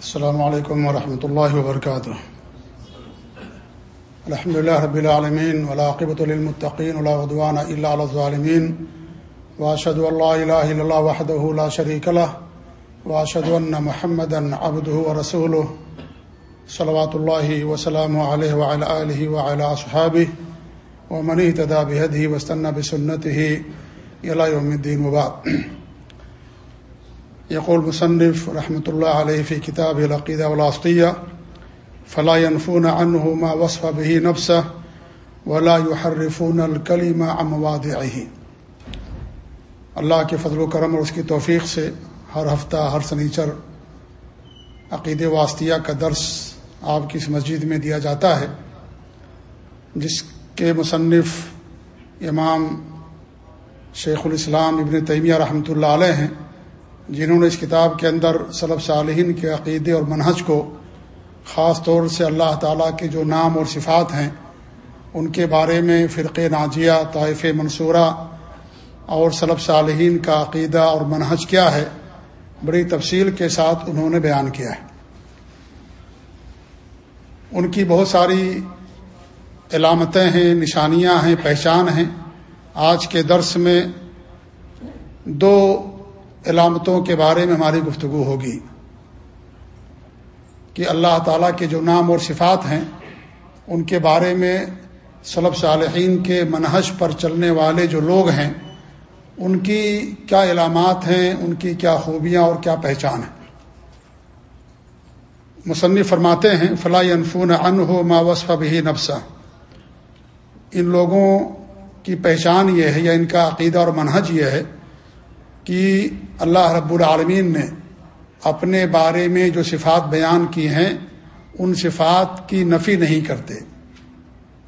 السلام علیکم ورحمۃ اللہ وبرکاتہ الحمد لله رب العالمين والعاقبة للمتقين ولا عدوان إلا على الظالمين. وأشهد أن لا إله إلا الله وحده لا شريك له. وأشهد أن محمدا عبده ورسوله. صلوات الله وسلامه عليه وعلى آله وعلى أصحابه. ومن اهتدى بهديه واستنى بسنته إلى يوم الدين وبعد. يقول مصنف رحمة الله عليه في كتابه العقيدة والعصطية فلا ينفون عنه ما وصف به نفسه ولا يحرفون الكلمة عن اللہ کے فضل و کرم اور اس کی توفیق سے ہر ہفتہ ہر سنیچر عقید واسطیہ کا درس آپ کی اس مسجد میں دیا جاتا ہے، جس کے مصنف امام شیخ الاسلام ابن تیمیہ رحمۃ اللہ علیہ ہیں۔ جنہوں نے اس کتاب کے اندر صلب صالحین کے عقیدے اور منہج کو خاص طور سے اللہ تعالیٰ کے جو نام اور صفات ہیں، ان کے بارے میں فرق ناجیہ طائف منصورہ اور صلب صالحین کا عقیدہ اور منہج کیا ہے، بڑی تفصیل کے ساتھ انہوں نے بیان کیا ہے۔ ان کی بہت ساری علامتیں ہیں، نشانیاں ہیں، پہچان ہیں۔ آج کے درس میں دو علامتوں کے بارے میں ہماری گفتگو ہوگی کہ اللہ تعالیٰ کے جو نام اور صفات ہیں، ان کے بارے میں صلب صالحین کے منحج پر چلنے والے جو لوگ ہیں، ان کی کیا علامات ہیں، ان کی کیا خوبیاں اور کیا پہچان ہے مصنف فرماتے ہیں فلاح انفون ان ہو ما وصف بھی نفسہ ان لوگوں کی پہچان یہ ہے یا ان کا عقیدہ اور منہج یہ ہے کہ اللہ رب العالمین نے اپنے بارے میں جو صفات بیان کی ہیں، ان صفات کی نفی نہیں کرتے۔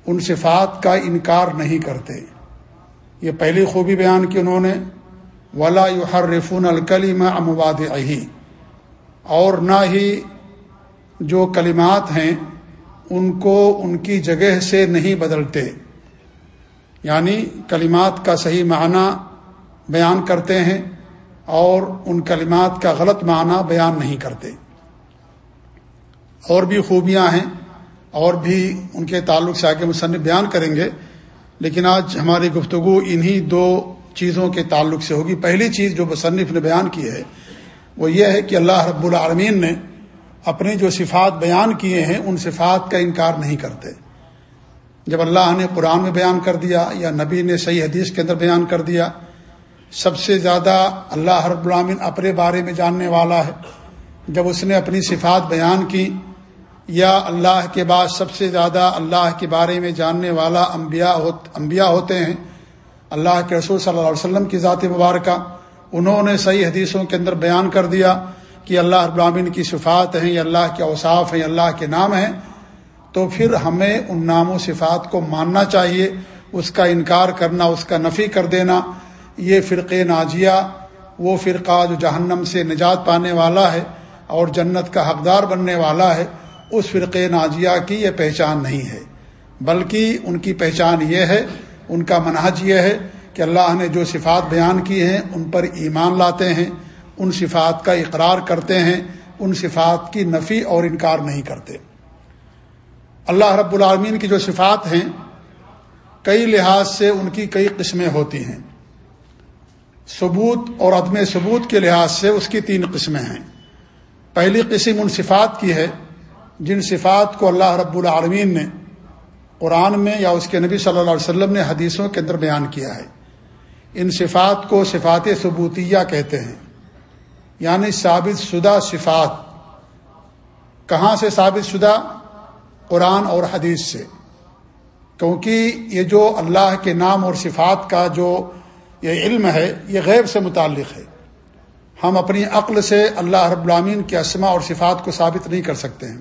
ان صفات کا انکار نہیں کرتے۔ یہ پہلی خوبی بیان کی انہوں نے، ولا یو ہر رفون الکلیم امواد اور نہ ہی جو کلمات ہیں، ان کو ان کی جگہ سے نہیں بدلتے۔ یعنی کلمات کا صحیح معنی بیان کرتے ہیں اور ان کلمات کا غلط معنی بیان نہیں کرتے۔ اور بھی خوبیاں ہیں اور بھی ان کے تعلق سے آگے مصنف بیان کریں گے، لیکن آج ہماری گفتگو انہی دو چیزوں کے تعلق سے ہوگی۔ پہلی چیز جو مصنف نے بیان کی ہے، وہ یہ ہے کہ اللہ رب العالمین نے اپنی جو صفات بیان کیے ہیں، ان صفات کا انکار نہیں کرتے۔ جب اللہ نے قرآن میں بیان کر دیا یا نبی نے صحیح حدیث کے اندر بیان کر دیا سب سے زیادہ اللہ رب العالمین اپنے بارے میں جاننے والا ہے۔ جب اس نے اپنی صفات بیان کی، یا اللہ کے بعد سب سے زیادہ اللہ کے بارے میں جاننے والا انبیاء انبیاء ہوتے ہیں، اللہ کے رسول صلی اللہ علیہ وسلم کی ذات مبارکہ، انہوں نے صحیح حدیثوں کے اندر بیان کر دیا کہ اللہ رب العالمین کی صفات ہیں، یا اللہ کے اوصاف ہیں اللہ کے نام ہیں۔ تو پھر ہمیں ان نام و صفات کو ماننا چاہیے، اس کا انکار کرنا، اس کا نفی کر دینا۔ یہ فرق ناجیہ، وہ فرقہ جو جہنم سے نجات پانے والا ہے اور جنت کا حقدار بننے والا ہے، اس فرق ناجیہ کی یہ پہچان نہیں ہے۔ بلکہ ان کی پہچان یہ ہے، ان کا منحج یہ ہے کہ اللہ نے جو صفات بیان کی ہیں، ان پر ایمان لاتے ہیں، ان صفات کا اقرار کرتے ہیں، ان صفات کی نفی اور انکار نہیں کرتے۔ اللہ رب العالمین کی جو صفات ہیں، کئی لحاظ سے ان کی کئی قسمیں ہوتی ہیں۔ ثبوت اور عدم ثبوت کے لحاظ سے اس کی تین قسمیں ہیں۔ پہلی قسم ان صفات کی ہے، جن صفات کو اللہ رب العالمین نے قرآن میں یا اس کے نبی صلی اللہ علیہ وسلم نے حدیثوں کے اندر بیان کیا ہے۔ ان صفات کو صفات ثبوتیہ کہتے ہیں۔ یعنی ثابت شدہ صفات۔ کہاں سے ثابت شدہ؟ قرآن اور حدیث سے۔ کیونکہ یہ جو اللہ کے نام اور صفات کا جو یہ علم ہے، یہ غیب سے متعلق ہے۔ ہم اپنی عقل سے اللہ رب العامین کے اسما اور صفات کو ثابت نہیں کر سکتے ہیں۔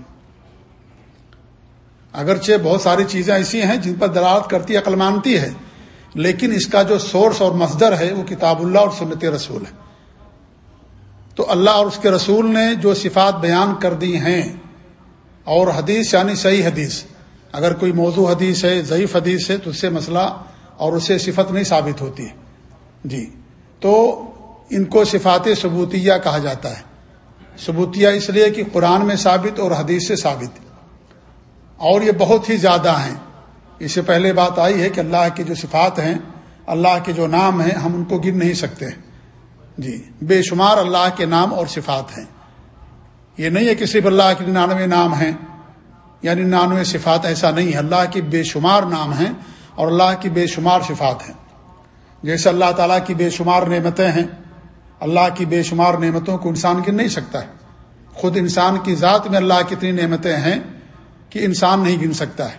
اگرچہ بہت ساری چیزیں ایسی ہیں جن پر دلالت کرتی، عقل مانتی ہے، لیکن اس کا جو سورس اور مصدر ہے، وہ کتاب اللہ اور سنت رسول ہے۔ تو اللہ اور اس کے رسول نے جو صفات بیان کر دی ہیں، اور حدیث یعنی صحیح حدیث، اگر کوئی موضوع حدیث ہے، ضعیف حدیث ہے، تو اس سے مسئلہ اور اسے صفت نہیں ثابت ہوتی۔ ہے جی تو ان کو صفات ثبوتیہ کہا جاتا ہے ثبوتیہ اس لیے کہ قرآن میں ثابت اور حدیث سے ثابت اور یہ بہت ہی زیادہ ہیں اس سے پہلے بات آئی ہے کہ اللہ کی جو صفات ہیں اللہ کے جو نام ہیں ہم ان کو گن نہیں سکتے جی بے شمار اللہ کے نام اور صفات ہیں یہ نہیں ہے کہ صرف اللہ کے ننانوے نام ہیں یعنی ننانوے صفات ایسا نہیں ہے اللہ کی بے شمار نام ہیں اور اللہ کی بے شمار صفات ہیں جیسے اللہ تعالیٰ کی بے شمار نعمتیں ہیں، اللہ کی بے شمار نعمتوں کو انسان گن نہیں سکتا ہے۔ خود انسان کی ذات میں اللہ کی اتنی نعمتیں ہیں کہ انسان نہیں گن سکتا ہے۔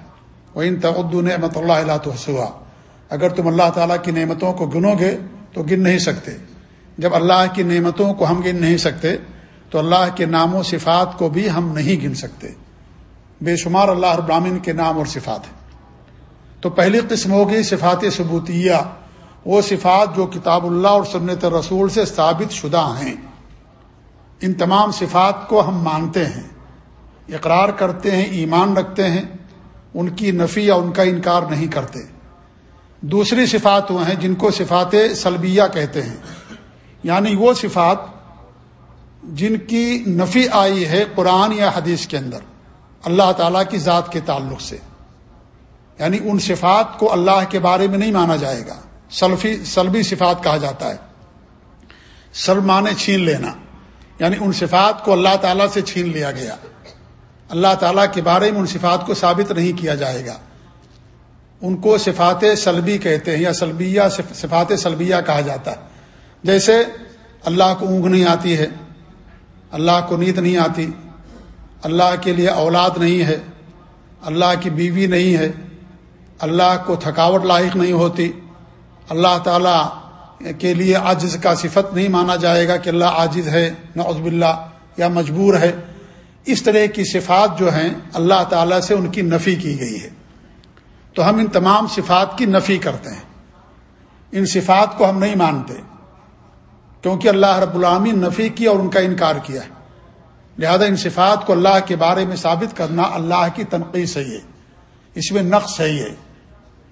وہ ان تعدو نعمت اللہ اللہ تو اگر تم اللہ تعالیٰ کی نعمتوں کو گنو گے تو گن نہیں سکتے۔ جب اللہ کی نعمتوں کو ہم گن نہیں سکتے، تو اللہ کے نام و صفات کو بھی ہم نہیں گن سکتے۔ بے شمار اللہ ابراہین کے نام اور صفات ہیں۔ تو پہلی قسم ہوگی صفات ثبوتیہ۔ وہ صفات جو کتاب اللہ اور سنت رسول سے ثابت شدہ ہیں۔ ان تمام صفات کو ہم مانتے ہیں، اقرار کرتے ہیں، ایمان رکھتے ہیں، ان کی نفی یا ان کا انکار نہیں کرتے۔ دوسری صفات وہ ہیں جن کو صفات سلبیہ کہتے ہیں۔ یعنی وہ صفات جن کی نفی آئی ہے قرآن یا حدیث کے اندر، اللہ تعالیٰ کی ذات کے تعلق سے۔ یعنی ان صفات کو اللہ کے بارے میں نہیں مانا جائے گا۔ سلفی سلبی صفات کہا جاتا ہے۔ سلمانے چھین لینا یعنی ان صفات کو اللہ تعالیٰ سے چھین لیا گیا۔ اللہ تعالیٰ کے بارے میں ان صفات کو ثابت نہیں کیا جائے گا۔ ان کو صفات سلبی کہتے ہیں یا سلبیہ صفات سلبیہ کہا جاتا ہے۔ جیسے اللہ کو اونگ نہیں آتی ہے، اللہ کو نیند نہیں آتی، اللہ کے لیے اولاد نہیں ہے، اللہ کی بیوی نہیں ہے، اللہ کو تھکاوٹ لاحق نہیں ہوتی اللہ تعالیٰ کے لیے عاجز کا صفت نہیں مانا جائے گا کہ اللہ عاجز ہے، نعوذ باللہ، یا مجبور ہے۔ اس طرح کی صفات جو ہیں، اللہ تعالیٰ سے ان کی نفی کی گئی ہے۔ تو ہم ان تمام صفات کی نفی کرتے ہیں۔ ان صفات کو ہم نہیں مانتے، کیونکہ اللہ رب العامی نفی کی اور ان کا انکار کیا ہے۔ لہذا ان صفات کو اللہ کے بارے میں ثابت کرنا اللہ کی تنقید سے ہے۔ اس میں نقص ہے۔ یہ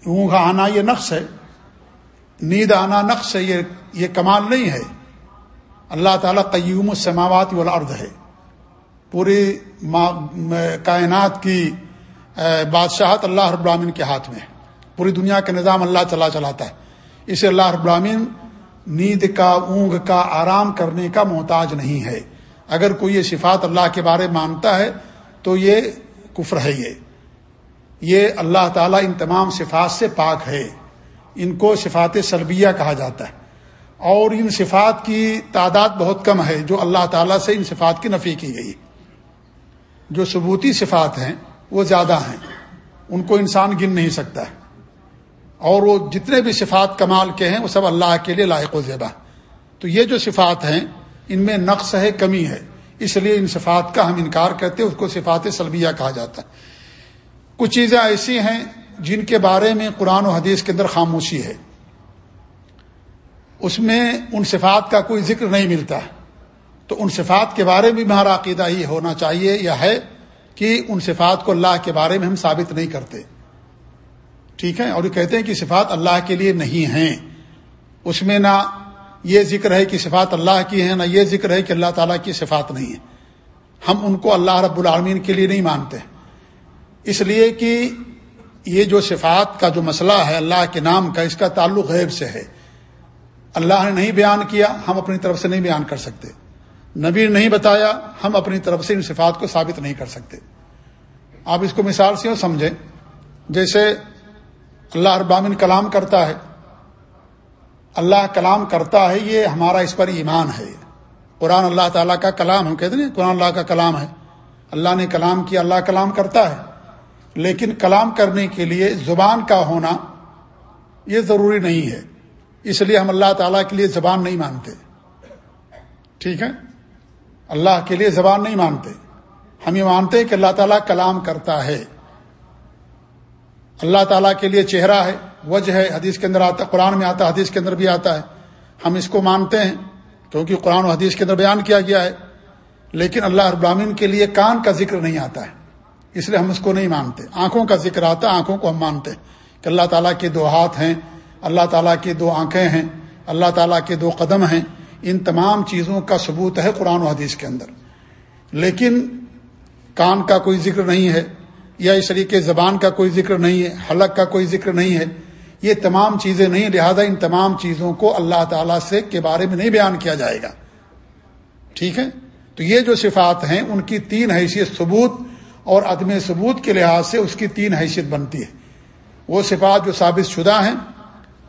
اونگ آنا یہ نقص ہے۔ نیند آنا نقص ہے، یہ یہ کمال نہیں ہے۔ اللہ تعالیٰ قیوم السماوات والارض ہے۔ پوری کائنات کی بادشاہت اللہ رب العامن کے ہاتھ میں ہے۔ پوری دنیا کا نظام اللہ چلا چلاتا ہے۔ اسے اللہ رب العامن نیند کا، اونگ کا، آرام کرنے کا محتاج نہیں ہے۔ اگر کوئی یہ صفات اللہ کے بارے مانتا ہے، تو یہ کفر ہے یہ۔ یہ اللہ تعالیٰ ان تمام صفات سے پاک ہے۔ ان کو صفات سلبیہ کہا جاتا ہے۔ اور ان صفات کی تعداد بہت کم ہے، جو اللہ تعالیٰ سے ان صفات کی نفی کی گئی۔ جو ثبوتی صفات ہیں، وہ زیادہ ہیں۔ ان کو انسان گن نہیں سکتا ہے۔ اور وہ جتنے بھی صفات کمال کے ہیں، وہ سب اللہ کے لیے لائق و زیبہ۔ تو یہ جو صفات ہیں، ان میں نقص ہے، کمی ہے۔ اس لیے ان صفات کا ہم انکار کرتے اس کو صفات سلبیہ کہا جاتا ہے۔ کچھ چیزیں ایسی ہیں جن کے بارے میں قرآن و حدیث کے اندر خاموشی ہے۔ اس میں ان صفات کا کوئی ذکر نہیں ملتا۔ تو ان صفات کے بارے میں ہمارا عقیدہ یہ ہونا چاہیے یا ہے کہ ان صفات کو اللہ کے بارے میں ہم ثابت نہیں کرتے۔ ٹھیک ہے؟ اور یہ کہتے ہیں کہ صفات اللہ کے لیے نہیں ہیں۔ اس میں نہ یہ ذکر ہے کہ صفات اللہ کی ہیں، نہ یہ ذکر ہے کہ اللہ تعالیٰ کی صفات نہیں ہے ہم ان کو اللہ رب العالمین کے لیے نہیں مانتے۔ اس لیے کہ یہ جو صفات کا جو مسئلہ ہے اللہ کے نام کا، اس کا تعلق غیب سے ہے۔ اللہ نے نہیں بیان کیا، ہم اپنی طرف سے نہیں بیان کر سکتے۔ نبی نے نہیں بتایا، ہم اپنی طرف سے ان صفات کو ثابت نہیں کر سکتے۔ آپ اس کو مثال سے سمجھیں، جیسے اللہ ابامن کلام کرتا ہے۔ اللہ کلام کرتا ہے، یہ ہمارا اس پر ایمان ہے۔ قرآن اللہ تعالیٰ کا کلام، ہم کہتے ہیں قرآن اللہ کا کلام ہے۔ اللہ نے کلام کیا، اللہ کلام کرتا ہے۔ لیکن کلام کرنے کے لیے زبان کا ہونا یہ ضروری نہیں ہے۔ اس لیے ہم اللہ تعالیٰ کے لیے زبان نہیں مانتے۔ ٹھیک ہے؟ اللہ کے لیے زبان نہیں مانتے۔ ہم یہ مانتے ہیں کہ اللہ تعالیٰ کلام کرتا ہے۔ اللہ تعالیٰ کے لیے چہرہ ہے، وجہ ہے۔ حدیث کے اندر آتا، قرآن میں آتا، حدیث کے اندر بھی آتا ہے۔ ہم اس کو مانتے ہیں، کیونکہ قرآن و حدیث کے اندر بیان کیا گیا ہے۔ لیکن اللہ ابراہین کے لیے کان کا ذکر نہیں آتا ہے۔ اس لیے ہم اس کو نہیں مانتے۔ آنکھوں کا ذکر آتا ہے، آنکھوں کو ہم مانتے کہ اللہ تعالیٰ کے دو ہاتھ ہیں، اللہ تعالیٰ کے دو آنکھیں ہیں، اللہ تعالیٰ کے دو قدم ہیں۔ ان تمام چیزوں کا ثبوت ہے قرآن و حدیث کے اندر۔ لیکن کان کا کوئی ذکر نہیں ہے، یا اس طریقے زبان کا کوئی ذکر نہیں ہے، حلق کا کوئی ذکر نہیں ہے، یہ تمام چیزیں نہیں۔ لہذا ان تمام چیزوں کو اللہ تعالی سے کے بارے میں نہیں بیان کیا جائے گا۔ ٹھیک ہے؟ تو یہ جو صفات ہیں، ان کی تین حیثیت ثبوت اور عدم ثبوت کے لحاظ سے اس کی تین حیثیت بنتی ہے۔ وہ صفات جو ثابت شدہ ہیں،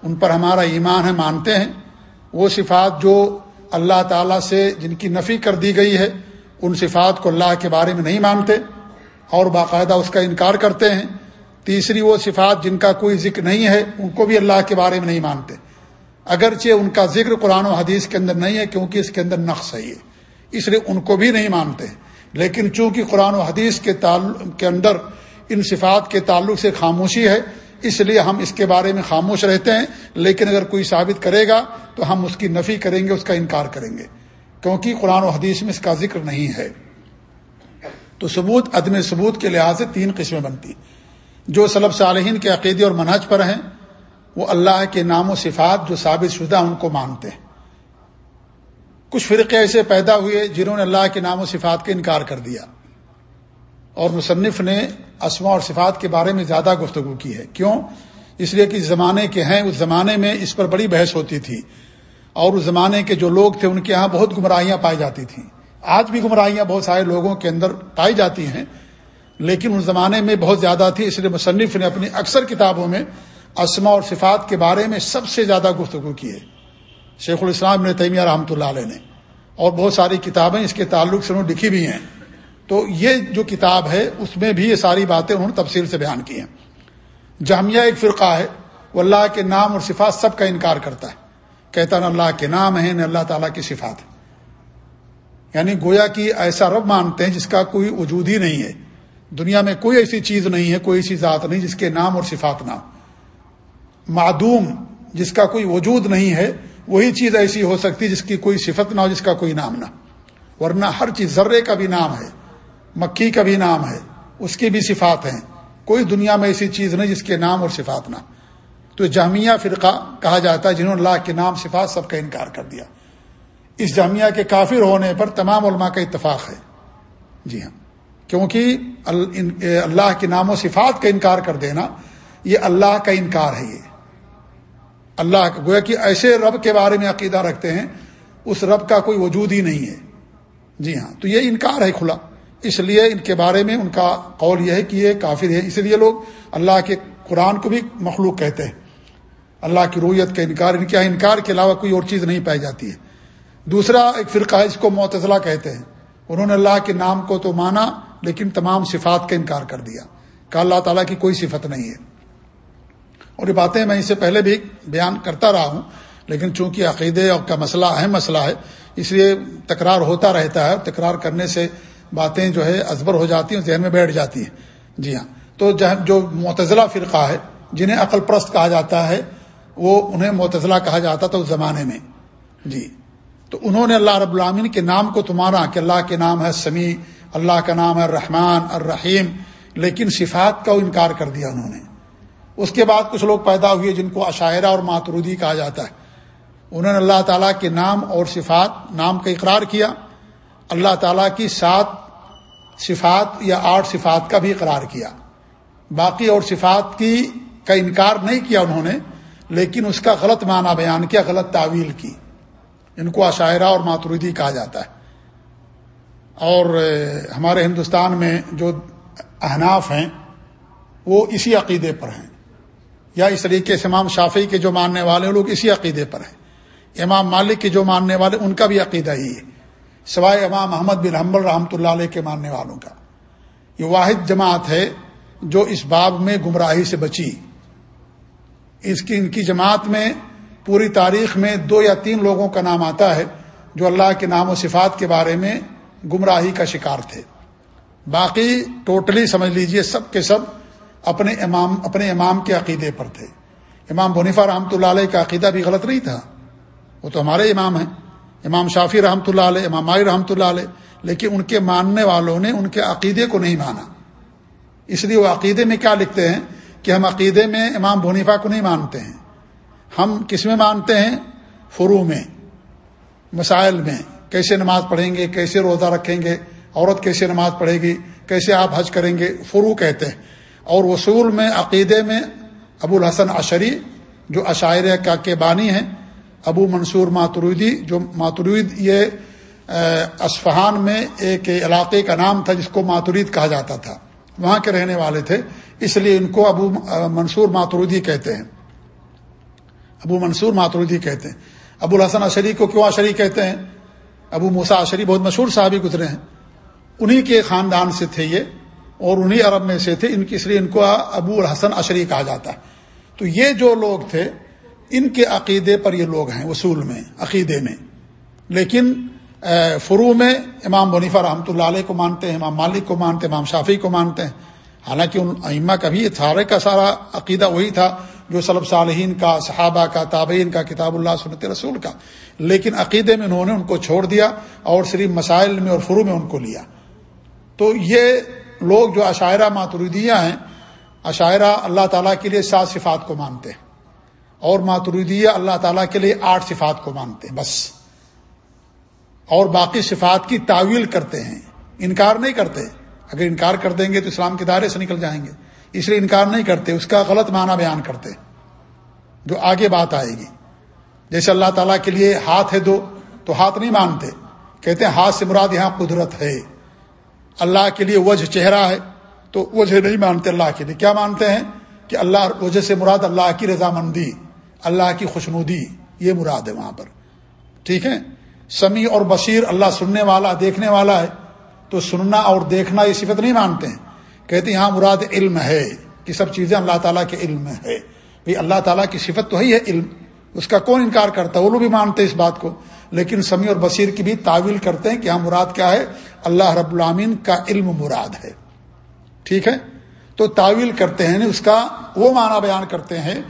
ان پر ہمارا ایمان ہے، مانتے ہیں۔ وہ صفات جو اللہ تعالیٰ سے جن کی نفی کر دی گئی ہے، ان صفات کو اللہ کے بارے میں نہیں مانتے۔ اور باقاعدہ اس کا انکار کرتے ہیں۔ تیسری وہ صفات جن کا کوئی ذکر نہیں ہے، ان کو بھی اللہ کے بارے میں نہیں مانتے۔ اگرچہ ان کا ذکر قرآن و حدیث کے اندر نہیں ہے، کیونکہ اس کے اندر نقص ہے یہ۔ اس لیے ان کو بھی نہیں مانتے۔ لیکن چونکہ قرآن و حدیث کے تعلق کے اندر ان صفات کے تعلق سے خاموشی ہے، اس لیے ہم اس کے بارے میں خاموش رہتے ہیں۔ لیکن اگر کوئی ثابت کرے گا تو ہم اس کی نفی کریں گے، اس کا انکار کریں گے۔ کیونکہ قرآن و حدیث میں اس کا ذکر نہیں ہے۔ تو ثبوت، عدم ثبوت کے لحاظ سے تین قسمیں بنتی جو سلب صالحین کے عقیدے اور منہج پر ہیں، وہ اللہ کے نام و صفات جو ثابت شدہ ان کو مانتے ہیں۔ کچھ فرقے ایسے پیدا ہوئے جنہوں نے اللہ کے نام و صفات کا انکار کر دیا۔ اور مصنف نے اسما اور صفات کے بارے میں زیادہ گفتگو کی ہے۔ کیوں؟ اس لیے کہ زمانے کے ہیں، اس زمانے میں اس پر بڑی بحث ہوتی تھی۔ اور اس زمانے کے جو لوگ تھے، ان کے ہاں بہت گمراہیاں پائی جاتی تھیں۔ آج بھی گمراہیاں بہت سارے لوگوں کے اندر پائی جاتی ہیں۔ لیکن اس زمانے میں بہت زیادہ تھی، اس لیے مصنف نے اپنی اکثر کتابوں میں اسما اور صفات کے بارے میں سب سے زیادہ گفتگو کی ہے۔ شیخ الاسلام نے تیمیہ رحمۃ اللہ علیہ نے اور بہت ساری کتابیں اس کے تعلق سے انہوں نے لکھی بھی ہیں۔ تو یہ جو کتاب ہے، اس میں بھی یہ ساری باتیں انہوں نے تفصیل سے بیان کی ہیں۔ جامعہ ایک فرقہ ہے، وہ اللہ کے نام اور صفات سب کا انکار کرتا ہے۔ کہتا نہ اللہ کے نام ہے نہ اللہ تعالیٰ کی صفات۔ ہے یعنی گویا کی ایسا رب مانتے ہیں جس کا کوئی وجود ہی نہیں ہے۔ دنیا میں کوئی ایسی چیز نہیں ہے، کوئی ایسی ذات نہیں جس کے نام اور صفات نہ معدوم جس کا کوئی وجود نہیں ہے وہی چیز ایسی ہو سکتی جس کی کوئی صفت نہ ہو، جس کا کوئی نام نہ۔ ورنہ ہر چیز ذرے کا بھی نام ہے مکھی کا بھی نام ہے، اس کی بھی صفات ہیں۔ کوئی دنیا میں ایسی چیز نہیں جس کے نام اور صفات نہ۔ تو جامعہ فرقہ کہا جاتا ہے، جنہوں نے اللہ کے نام، صفات سب کا انکار کر دیا۔ اس جامعہ کے کافر ہونے پر تمام علماء کا اتفاق ہے۔ جی ہاں۔ کیونکہ اللہ کے نام و صفات کا انکار کر دینا، یہ اللہ کا انکار ہے یہ۔ اللہ کا گویا کہ ایسے رب کے بارے میں عقیدہ رکھتے ہیں، اس رب کا کوئی وجود ہی نہیں ہے۔ جی ہاں تو یہ انکار ہے کھلا۔ اس لیے ان کے بارے میں ان کا قول یہ ہے کہ یہ کافر ہے اس لیے لوگ اللہ کے قرآن کو بھی مخلوق کہتے ہیں۔ اللہ کی رویت کا انکار، ان کے انکار کے علاوہ کوئی اور چیز نہیں پائی جاتی ہے۔ دوسرا ایک فرقہ ہے، اس کو معتضلہ کہتے ہیں۔ انہوں نے اللہ کے نام کو تو مانا، لیکن تمام صفات کا انکار کر دیا۔ کہ اللہ تعالیٰ کی کوئی صفت نہیں ہے۔ اور یہ باتیں میں اس سے پہلے بھی بیان کرتا رہا ہوں، لیکن چونکہ عقیدے اور کا مسئلہ اہم مسئلہ ہے، اس لیے تکرار ہوتا رہتا ہے تکرار کرنے سے باتیں جو ہے ازبر ہو جاتی ہیں ذہن میں بیٹھ جاتی ہیں۔ جی ہاں۔ تو جو معتضلہ فرقہ ہے، جنہیں عقل پرست کہا جاتا ہے، وہ انہیں معتضلہ کہا جاتا تھا اس زمانے میں۔ جی۔ تو انہوں نے اللہ رب العامن کے نام کو تمہارا، کہ اللہ کے نام ہے سمیع، اللہ کا نام ہے الرحمن الرحیم، لیکن صفات کا انکار کر دیا انہوں نے۔ اس کے بعد کچھ لوگ پیدا ہوئے جن کو عشاعرہ اور ماترودی کہا جاتا ہے۔ انہوں نے اللہ تعالیٰ کے نام اور صفات، نام کا اقرار کیا۔ اللہ تعالیٰ کی سات صفات یا آٹھ صفات کا بھی اقرار کیا۔ باقی اور صفات کی کا انکار نہیں کیا انہوں نے، لیکن اس کا غلط معنی بیان کیا، غلط تعویل کی۔ ان کو عشاعرہ اور ماتردی کہا جاتا ہے۔ اور ہمارے ہندوستان میں جو احناف ہیں، وہ اسی عقیدے پر ہیں۔ یا اس طریقے سے امام شافی کے جو ماننے والے لوگ اسی عقیدے پر ہیں۔ امام مالک کے جو ماننے والے، ان کا بھی عقیدہ ہی ہے۔ سوائے امام محمد بن حمبل رحمۃ اللہ علیہ کے ماننے والوں کا۔ یہ واحد جماعت ہے جو اس باب میں گمراہی سے بچی۔ اس کی، ان کی جماعت میں پوری تاریخ میں دو یا تین لوگوں کا نام آتا ہے، جو اللہ کے نام و صفات کے بارے میں گمراہی کا شکار تھے۔ باقی ٹوٹلی سمجھ لیجیے، سب کے سب اپنے امام اپنے امام کے عقیدے پر تھے۔ امام بنیفا رحمۃ اللہ علیہ کا عقیدہ بھی غلط نہیں تھا۔ وہ تو ہمارے امام ہیں۔ امام شافی رحمۃ اللہ علیہ، امام مائی رحمۃ اللہ علیہ، لیکن ان کے ماننے والوں نے ان کے عقیدے کو نہیں مانا۔ اس لیے وہ عقیدے میں کیا لکھتے ہیں کہ ہم عقیدے میں امام بنیفا کو نہیں مانتے ہیں۔ ہم کس میں مانتے ہیں؟ فرو میں، مسائل میں۔ کیسے نماز پڑھیں گے؟ کیسے روزہ رکھیں گے؟ عورت کیسے نماز پڑھے گی؟ کیسے آپ حج کریں گے؟ فرو کہتے ہیں۔ اور وصول میں، عقیدے میں ابو الحسن عشری جو عشاعر کا کے بانی ہیں، ابو منصور ماترودی جو ماترید یہ اسفہان میں ایک علاقے کا نام تھا جس کو ماترید کہا جاتا تھا۔ وہاں کے رہنے والے تھے، اس لیے ان کو ابو منصور ماترودی کہتے ہیں۔ ابو منصور ماترودی کہتے ہیں۔ ابو الحسن عشری کو کیوں عشری کہتے ہیں؟ ابو موسا عشری بہت مشہور صحابی گزرے ہیں۔ انہی کے خاندان سے تھے یہ۔ اور انہی عرب میں سے تھے، ان کی اس لیے ان کو ابو الحسن عشری کہا جاتا ہے۔ تو یہ جو لوگ تھے، ان کے عقیدے پر یہ لوگ ہیں وصول میں، عقیدے میں۔ لیکن فرو میں امام منیفہ رحمۃ اللہ علیہ کو مانتے ہیں، امام مالک کو مانتے ہیں، امام شافی کو مانتے ہیں۔ حالانکہ ان ائمہ کا بھی سارے کا سارا عقیدہ وہی تھا جو صلب صالحین کا، صحابہ کا، تابعین کا، کتاب اللہ، سنت رسول کا۔ لیکن عقیدے میں انہوں نے ان کو چھوڑ دیا اور صرف مسائل میں اور فرو میں ان کو لیا۔ تو یہ لوگ جو عشاعرہ ماتردیہ ہیں، عشاعرہ اللہ تعالیٰ کے لیے سات صفات کو مانتے ہیں۔ اور ماتردیہ اللہ تعالیٰ کے لیے آٹھ صفات کو مانتے ہیں، بس۔ اور باقی صفات کی تعویل کرتے ہیں۔ انکار نہیں کرتے۔ اگر انکار کر دیں گے تو اسلام کے دائرے سے نکل جائیں گے۔ اس لیے انکار نہیں کرتے، اس کا غلط معنی بیان کرتے جو آگے بات آئے گی۔ جیسے اللہ تعالیٰ کے لیے ہاتھ ہے دو، تو ہاتھ نہیں مانتے۔ کہتے ہیں ہاتھ سے مراد یہاں قدرت ہے۔ اللہ کے لیے وجہ چہرہ ہے، تو وجہ نہیں مانتے اللہ کے لیے۔ کیا مانتے ہیں؟ کہ اللہ وجہ سے مراد اللہ کی رضامندی، اللہ کی خوشنودی، یہ مراد ہے وہاں پر۔ ٹھیک ہے؟ سمیع اور بصیر اللہ سننے والا، دیکھنے والا ہے، تو سننا اور دیکھنا یہ صفت نہیں مانتے ہیں۔ کہتے ہیں یہاں مراد علم ہے کہ سب چیزیں اللہ تعالیٰ کے علم میں ہے بھائی اللہ تعالیٰ کی صفت تو ہی ہے علم۔ اس کا کون انکار کرتا ہے؟ وہ لوگ بھی مانتے اس بات کو۔ لیکن سمیع اور بصیر کی بھی تعویل کرتے ہیں کہ یہاں مراد کیا ہے؟ اللہ رب العامین کا علم مراد ہے۔ ٹھیک ہے؟ تو تعویل کرتے ہیں، اس کا وہ معنی بیان کرتے ہیں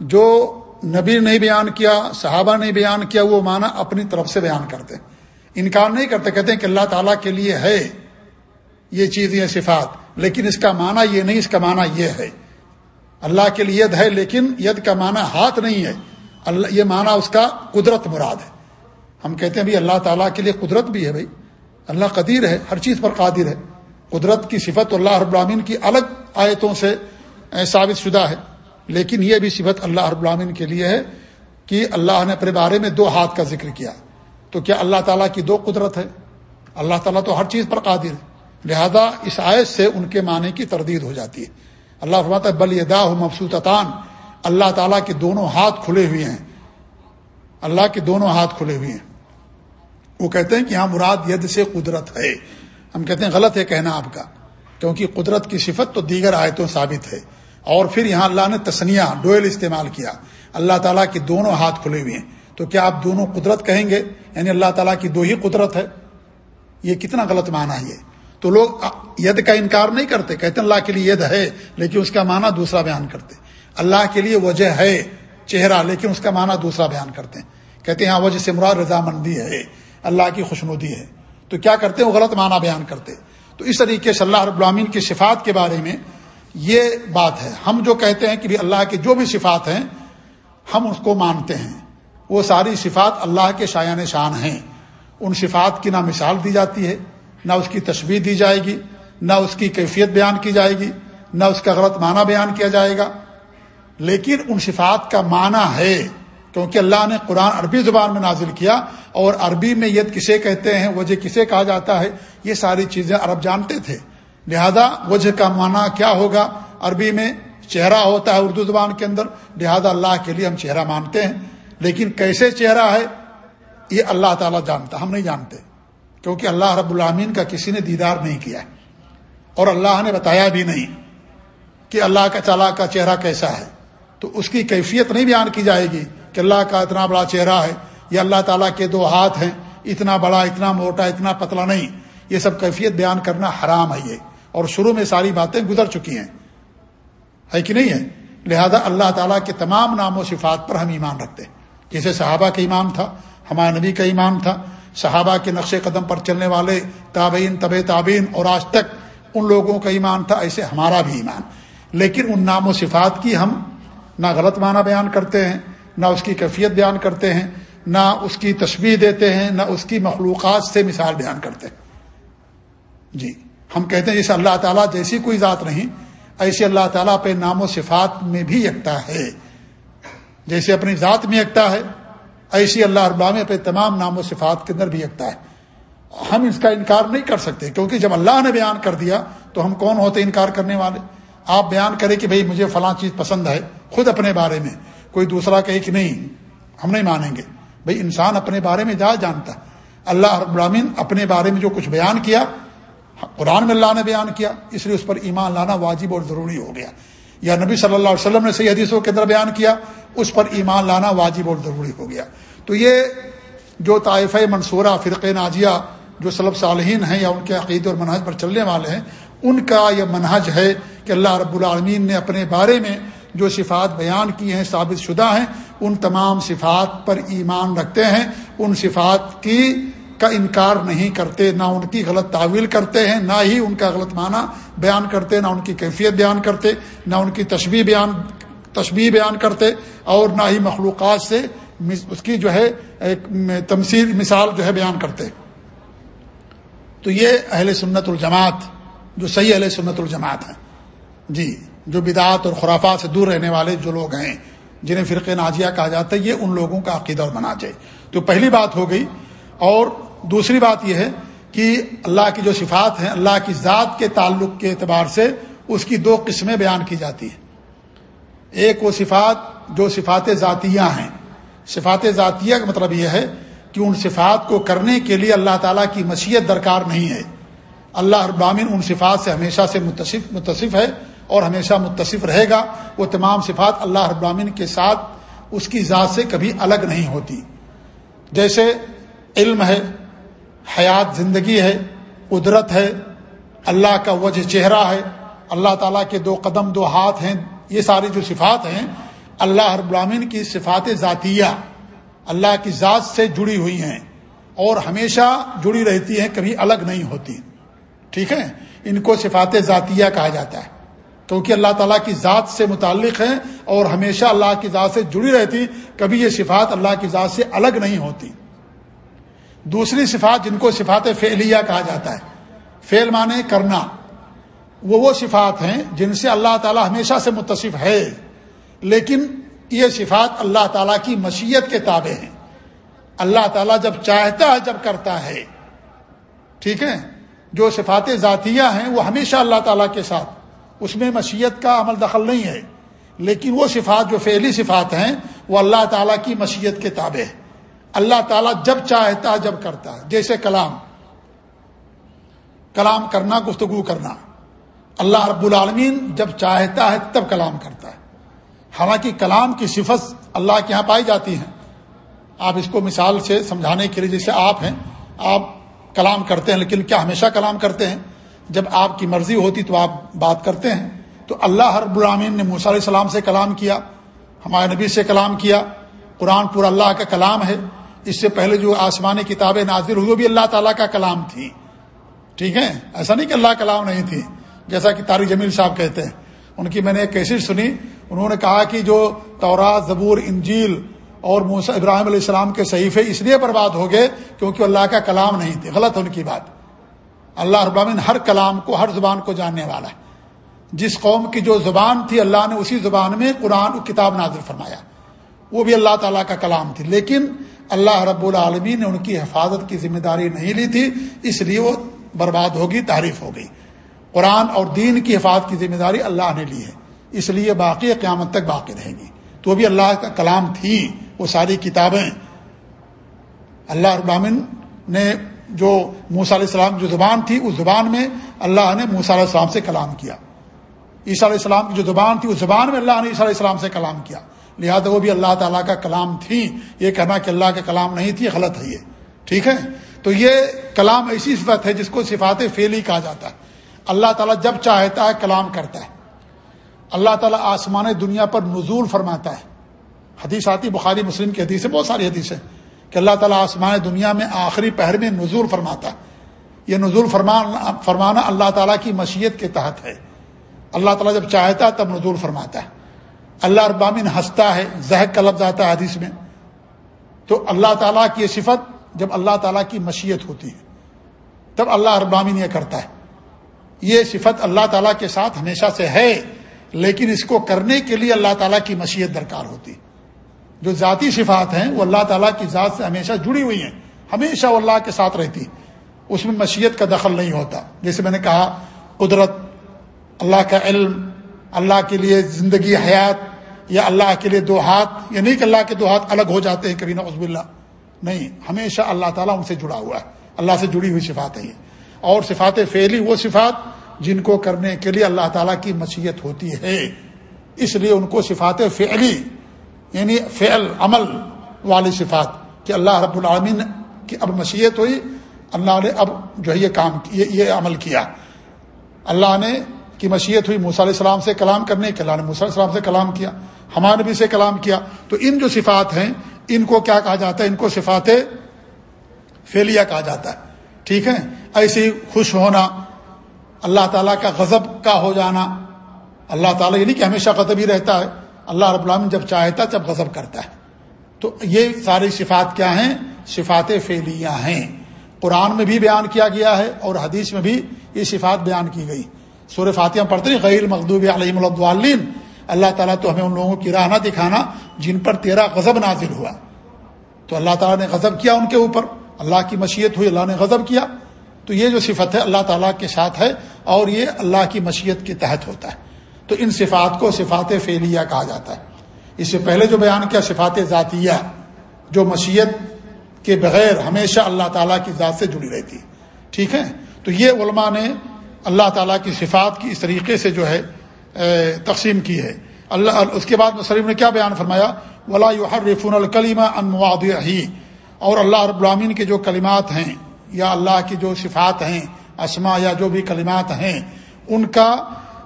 جو نبی نے بیان کیا، صحابہ نے بیان کیا، وہ معنی اپنی طرف سے بیان کرتے ہیں۔ انکار نہیں کرتے، کہتے ہیں کہ اللہ تعالیٰ کے لیے ہے یہ چیز، یہ صفات، لیکن اس کا معنی یہ نہیں، اس کا معنی یہ ہے۔ اللہ کے لیے ید ہے، لیکن ید کا معنی ہاتھ نہیں ہے۔ اللہ، یہ معنی اس کا قدرت مراد ہے۔ ہم کہتے ہیں بھائی اللہ تعالیٰ کے لیے قدرت بھی ہے بھائی اللہ قدیر ہے، ہر چیز پر قادر ہے۔ قدرت کی صفت اللہ رب العامین کی الگ آیتوں سے ثابت شدہ ہے۔ لیکن یہ بھی صفت اللہ رب العامین کے لیے ہے کہ اللہ نے اپنے بارے میں دو ہاتھ کا ذکر کیا۔ تو کیا اللہ تعالیٰ کی دو قدرت ہے؟ اللہ تعالیٰ تو ہر چیز پر قادر ہے۔ لہذا اس آیت سے ان کے معنی کی تردید ہو جاتی ہے۔ اللہ فرماتا ہے، بل یدا مفسوطان اللہ تعالیٰ کے دونوں ہاتھ کھلے ہوئے ہیں۔ اللہ کے دونوں ہاتھ کھلے ہوئے ہیں۔ وہ کہتے ہیں کہ یہاں مراد ید سے قدرت ہے۔ ہم کہتے ہیں غلط ہے کہنا آپ کا، کیونکہ قدرت کی صفت تو دیگر آیتوں ثابت ہے۔ اور پھر یہاں اللہ نے تسنیا ڈویل استعمال کیا۔ اللہ تعالیٰ کے دونوں ہاتھ کھلے ہوئے ہیں۔ تو کیا آپ دونوں قدرت کہیں گے؟ یعنی اللہ تعالیٰ کی دو ہی قدرت ہے؟ یہ کتنا غلط معنی ہے۔ تو لوگ ید کا انکار نہیں کرتے، کہتے ہیں اللہ کے لیے ید ہے، لیکن اس کا معنی دوسرا بیان کرتے۔ اللہ کے لیے وجہ ہے، چہرہ، لیکن اس کا معنی دوسرا بیان کرتے ہیں۔ کہتے ہیں ہاں وجہ سے مراد رضامندی ہے۔ اللہ کی خوشنودی ہے۔ تو کیا کرتے ہیں؟ وہ غلط معنی بیان کرتے تو اس طریقے سے اللہ رب العامین کی صفات کے بارے میں یہ بات ہے۔ ہم جو کہتے ہیں کہ اللہ کے جو بھی صفات ہیں، ہم اس کو مانتے ہیں۔ وہ ساری صفات اللہ کے شایان شان ہیں۔ ان صفات کی نہ مثال دی جاتی ہے، نہ اس کی تشبیح دی جائے گی، نہ اس کی کیفیت بیان کی جائے گی، نہ اس کا غلط معنی بیان کیا جائے گا۔ لیکن ان صفات کا معنی ہے۔ کیونکہ اللہ نے قرآن عربی زبان میں نازل کیا اور عربی میں ید کسے کہتے ہیں، وجہ کسے کہا جاتا ہے، یہ ساری چیزیں عرب جانتے تھے۔ لہذا وجہ کا معنی کیا ہوگا؟ عربی میں چہرہ ہوتا ہے اردو زبان کے اندر، لہذا اللہ کے لیے ہم چہرہ مانتے ہیں۔ لیکن کیسے چہرہ ہے؟ یہ اللہ تعالیٰ جانتا، ہم نہیں جانتے۔ کیونکہ اللہ رب العامین کا کسی نے دیدار نہیں کیا اور اللہ نے بتایا بھی نہیں کہ اللہ کا تعالیٰ کا چہرہ کیسا ہے۔ تو اس کی کیفیت نہیں بیان کی جائے گی۔ کہ اللہ کا اتنا بڑا چہرہ ہے یا اللہ تعالیٰ کے دو ہاتھ ہیں، اتنا بڑا، اتنا موٹا، اتنا پتلا نہیں۔ یہ سب کیفیت بیان کرنا حرام ہے یہ۔ اور شروع میں ساری باتیں گزر چکی ہیں۔ ہے کہ نہیں ہے؟ لہذا اللہ تعالیٰ کے تمام نام و صفات پر ہم ایمان رکھتے ہیں۔ جیسے صحابہ کا ایمان تھا، ہمارے نبی کا ایمان تھا، صحابہ کے نقش قدم پر چلنے والے تابعین طب تابعین، اور آج تک ان لوگوں کا ایمان تھا، ایسے ہمارا بھی ایمان۔ لیکن ان نام و صفات کی ہم نہ غلط معنی بیان کرتے ہیں نہ اس کی کیفیت بیان کرتے ہیں، نہ اس کی تشبیح دیتے ہیں، نہ اس کی مخلوقات سے مثال بیان کرتے ہیں۔ جی ہم کہتے ہیں جیسے اللہ تعالیٰ جیسی کوئی ذات نہیں، ایسے اللہ تعالیٰ پہ نام و صفات میں بھی یکتا ہے۔ جیسے اپنی ذات میں یکتا ہے، ایسی اللہ ابام پہ تمام نام و صفات کے اندر بھی یکتا ہے۔ ہم اس کا انکار نہیں کر سکتے، کیونکہ جب اللہ نے بیان کر دیا تو ہم کون ہوتے انکار کرنے والے؟ آپ بیان کریں کہ بھئی مجھے فلاں چیز پسند ہے، خود اپنے بارے میں۔ کوئی دوسرا کہے کہ نہیں، ہم نہیں مانیں گے۔ بھئی انسان اپنے بارے میں جا جانتا۔ اللہ رب العالمین اپنے بارے میں جو کچھ بیان کیا، قرآن میں اللہ نے بیان کیا، اس لیے اس پر ایمان لانا واجب اور ضروری ہو گیا۔ یا نبی صلی اللہ علیہ وسلم نے صحیح حدیثوں کے اندر بیان کیا، اس پر ایمان لانا واجب اور ضروری ہو گیا۔ تو یہ جو طائفہ منصورہ فرق ناجیہ جو صلب صالحین ہیں یا ان کے عقید اور منہج پر چلنے والے ہیں، ان کا یہ منہج ہے کہ اللہ رب العالمین نے اپنے بارے میں جو صفات بیان کی ہیں، ثابت شدہ ہیں، ان تمام صفات پر ایمان رکھتے ہیں۔ ان صفات کی کا انکار نہیں کرتے، نہ ان کی غلط تعویل کرتے ہیں، نہ ہی ان کا غلط معنی بیان کرتے، نہ ان کی کیفیت بیان کرتے، نہ ان کی تشبیح بیان تشبیح بیان کرتے، اور نہ ہی مخلوقات سے اس کی جو ہے ایک تمثیل، مثال جو ہے بیان کرتے۔ تو یہ اہل سنت الجماعت، جو صحیح اہل سنت الجماعت ہیں۔ جی۔ جو بدعات اور خرافات سے دور رہنے والے جو لوگ ہیں، جنہیں فرق ناجیہ کہا جاتا ہے، یہ ان لوگوں کا عقیدہ اور منا جائے تو پہلی بات ہو گئی، اور دوسری بات یہ ہے کہ اللہ کی جو صفات ہیں، اللہ کی ذات کے تعلق کے اعتبار سے اس کی دو قسمیں بیان کی جاتی ہیں۔ ایک وہ صفات جو صفات ذاتیہ ہیں۔ صفات ذاتیہ کا مطلب یہ ہے کہ ان صفات کو کرنے کے لیے اللہ تعالیٰ کی مشیت درکار نہیں ہے۔ اللہ ابامن ان صفات سے ہمیشہ سے متصف متصف ہے۔ اور ہمیشہ متصف رہے گا۔ وہ تمام صفات اللہ ابامن کے ساتھ اس کی ذات سے کبھی الگ نہیں ہوتی۔ جیسے علم ہے، حیات زندگی ہے، قدرت ہے، اللہ کا وجہ چہرہ ہے، اللہ تعالیٰ کے دو قدم دو ہاتھ ہیں، یہ ساری جو صفات ہیں، اللہ رب العالمین کی صفات ذاتیہ، اللہ کی ذات سے جڑی ہوئی ہیں اور ہمیشہ جڑی رہتی ہیں، کبھی الگ نہیں ہوتی۔ ٹھیک ہے؟ ان کو صفات ذاتیہ کہا جاتا ہے۔ کیونکہ اللہ تعالیٰ کی ذات سے متعلق ہیں اور ہمیشہ اللہ کی ذات سے جڑی رہتی، کبھی یہ صفات اللہ کی ذات سے الگ نہیں ہوتی۔ دوسری صفات جن کو صفات فعلیہ کہا جاتا ہے، فعل مانے کرنا، وہ وہ صفات ہیں جن سے اللہ تعالیٰ ہمیشہ سے متصف ہے۔ لیکن یہ صفات اللہ تعالیٰ کی مشیت کے تابع ہیں۔ اللہ تعالیٰ جب چاہتا ہے، جب کرتا ہے۔ ٹھیک ہے؟ جو صفات ذاتیہ ہیں، وہ ہمیشہ اللہ تعالیٰ کے ساتھ۔ اس میں مشیت کا عمل دخل نہیں ہے۔ لیکن وہ صفات جو فعلی صفات ہیں، وہ اللہ تعالیٰ کی مشیت کے تابع ہے اللہ تعالیٰ جب چاہتا ہے جب کرتا۔ ہے جیسے کلام۔ کلام کرنا، گفتگو کرنا۔ اللہ رب العالمین جب چاہتا ہے، تب کلام کرتا ہے۔ حالانکہ کلام کی صفت اللہ کے یہاں پائی جاتی ہیں۔ آپ اس کو مثال سے سمجھانے کے لیے، جیسے آپ ہیں، آپ کلام کرتے ہیں، لیکن کیا ہمیشہ کلام کرتے ہیں؟ جب آپ کی مرضی ہوتی تو آپ بات کرتے ہیں۔ تو اللہ رب العامین نے موسیٰ علیہ السلام سے کلام کیا، ہمارے نبی سے کلام کیا۔ قرآن پورا اللہ کا کلام ہے۔ اس سے پہلے جو آسمانی کتابیں نازل ہوئی وہ بھی اللہ تعالیٰ کا کلام تھی۔ ٹھیک ہے؟ ایسا نہیں کہ اللہ کلام نہیں تھی، جیسا کہ تاری جمیل صاحب کہتے ہیں۔ ان کی میں نے ایک کیسٹ سنی۔ انہوں نے کہا کہ جو تورات، زبور، انجیل اور موسا ابراہیم علیہ السلام کے صحیفے اس لیے برباد ہو گئے کیونکہ اللہ کا کلام نہیں تھے غلط ان کی بات۔ اللہ ابامن ہر کلام کو، ہر زبان کو جاننے والا ہے۔ جس قوم کی جو زبان تھی، اللہ نے اسی زبان میں قرآن کتاب نازل فرمایا۔ وہ بھی اللہ تعالیٰ کا کلام تھی۔ لیکن اللہ رب العالمین نے ان کی حفاظت کی ذمہ داری نہیں لی تھی، اس لیے وہ برباد ہوگی تعریف ہو گئی قرآن اور دین کی حفاظت کی ذمہ داری اللہ نے لی ہے۔ اس لیے باقی قیامت تک باقی رہے گی۔ تو بھی اللہ کا کلام تھی، وہ ساری کتابیں۔ اللہ ابامن نے جو موسیٰ علیہ السلام جو زبان تھی، اس زبان میں اللہ نے موسیٰ علیہ السلام سے کلام کیا۔ عیسیٰ علیہ السلام کی جو زبان تھی، اس زبان میں اللہ نے عیسیٰ علیہ السلام سے کلام کیا۔ لہٰذا وہ بھی اللہ تعالیٰ کا کلام تھی۔ یہ کہنا کہ اللہ کا کلام نہیں تھی، غلط ہے یہ۔ ٹھیک ہے؟ تو یہ کلام ایسی صفت ہے جس کو صفات فیلی کہا جاتا ہے۔ اللہ تعالیٰ جب چاہتا ہے، کلام کرتا ہے۔ اللہ تعالیٰ آسمان دنیا پر نزول فرماتا ہے۔ حدیث آتی، بخاری، مسلم کی حدیث ہے بہت ساری حدیث ہے کہ اللہ تعالیٰ آسمان دنیا میں آخری پہر میں نزول فرماتا ہے۔ یہ نزول فرمانا اللہ تعالیٰ کی مشیت کے تحت ہے۔ اللہ تعالیٰ جب چاہتا ہے تب نزول فرماتا ہے۔ اللہ ابامن ہنستا ہے زہق کا لفظ آتا ہے حدیث میں۔ تو اللہ تعالیٰ کی یہ صفت جب اللہ تعالیٰ کی مشیت ہوتی ہے، تب اللہ ابامن یہ کرتا ہے۔ یہ صفت اللہ تعالیٰ کے ساتھ ہمیشہ سے ہے، لیکن اس کو کرنے کے لیے اللہ تعالیٰ کی مشیت درکار ہوتی جو ذاتی صفات ہیں، وہ اللہ تعالیٰ کی ذات سے ہمیشہ جڑی ہوئی ہیں، ہمیشہ وہ اللہ کے ساتھ رہتی اس میں مشیت کا دخل نہیں ہوتا۔ جیسے میں نے کہا، قدرت، اللہ کا علم، اللہ کے لیے زندگی حیات یا اللہ کے لیے دو ہاتھ یا نہیں کہ اللہ کے دو ہاتھ الگ ہو جاتے ہیں، کبھی نوزب اللہ نہیں، ہمیشہ اللہ تعالیٰ ان سے جڑا ہوا ہے۔ اللہ سے جڑی ہوئی صفات ہے یہ۔ اور صفات فعلی وہ صفات جن کو کرنے کے لیے اللہ تعالیٰ کی مشیت ہوتی ہے۔ اس لیے ان کو صفات فعلی یعنی فعل عمل والی صفات کہ اللہ رب العالمین کی اب مشیت ہوئی اللہ نے اب جو ہے یہ کام یہ, یہ عمل کیا۔ اللہ نے کی مشیت ہوئی موسیٰ علیہ السلام سے کلام کرنے کے اللہ نے موسیٰ علیہ السلام سے کلام کیا ہمارے نبی سے کلام کیا۔ تو ان جو صفات ہیں ان کو کیا کہا جاتا ہے؟ ان کو صفات فیلیا کہا جاتا ہے۔ ٹھیک ہے؟ ایسی خوش ہونا اللہ تعالیٰ کا غضب کا ہو جانا۔ اللہ تعالیٰ یہ نہیں کہ ہمیشہ غضب ہی رہتا ہے۔ اللہ رب العالمین جب چاہتا جب غضب کرتا ہے۔ تو یہ ساری صفات کیا ہیں؟ صفات فیلیاں ہیں۔ قرآن میں بھی بیان کیا گیا ہے اور حدیث میں بھی یہ صفات بیان کی گئی۔ سور فاتحہ پڑھتے غیر مخدوب علیہ الدالین اللہ تعالیٰ تو ہمیں ان لوگوں کی راہ نہ دکھانا جن پر تیرا غضب نازل ہوا۔ تو اللہ تعالیٰ نے غضب کیا ان کے اوپر۔ اللہ کی مشیت ہوئی، اللہ نے غضب کیا۔ تو یہ جو صفت ہے، اللہ تعالیٰ کے ساتھ ہے اور یہ اللہ کی مشیت کے تحت ہوتا ہے۔ تو ان صفات کو صفات فعلیہ کہا جاتا ہے۔ اس سے پہلے جو بیان کیا صفات ذاتیہ، جو مشیت کے بغیر ہمیشہ اللہ تعالیٰ کی ذات سے جڑی رہتی ہے۔ ٹھیک ہے؟ تو یہ علماء نے اللہ تعالیٰ کی صفات کی اس طریقے سے جو ہے تقسیم کی ہے۔ اللہ، اس کے بعد مصرف نے کیا بیان فرمایا؟ ولا رفون الکلیمہ انمواد ہی اور اللہ رب العامین کے جو کلمات ہیں، یا اللہ کی جو صفات ہیں اسما یا جو بھی کلمات ہیں، ان کا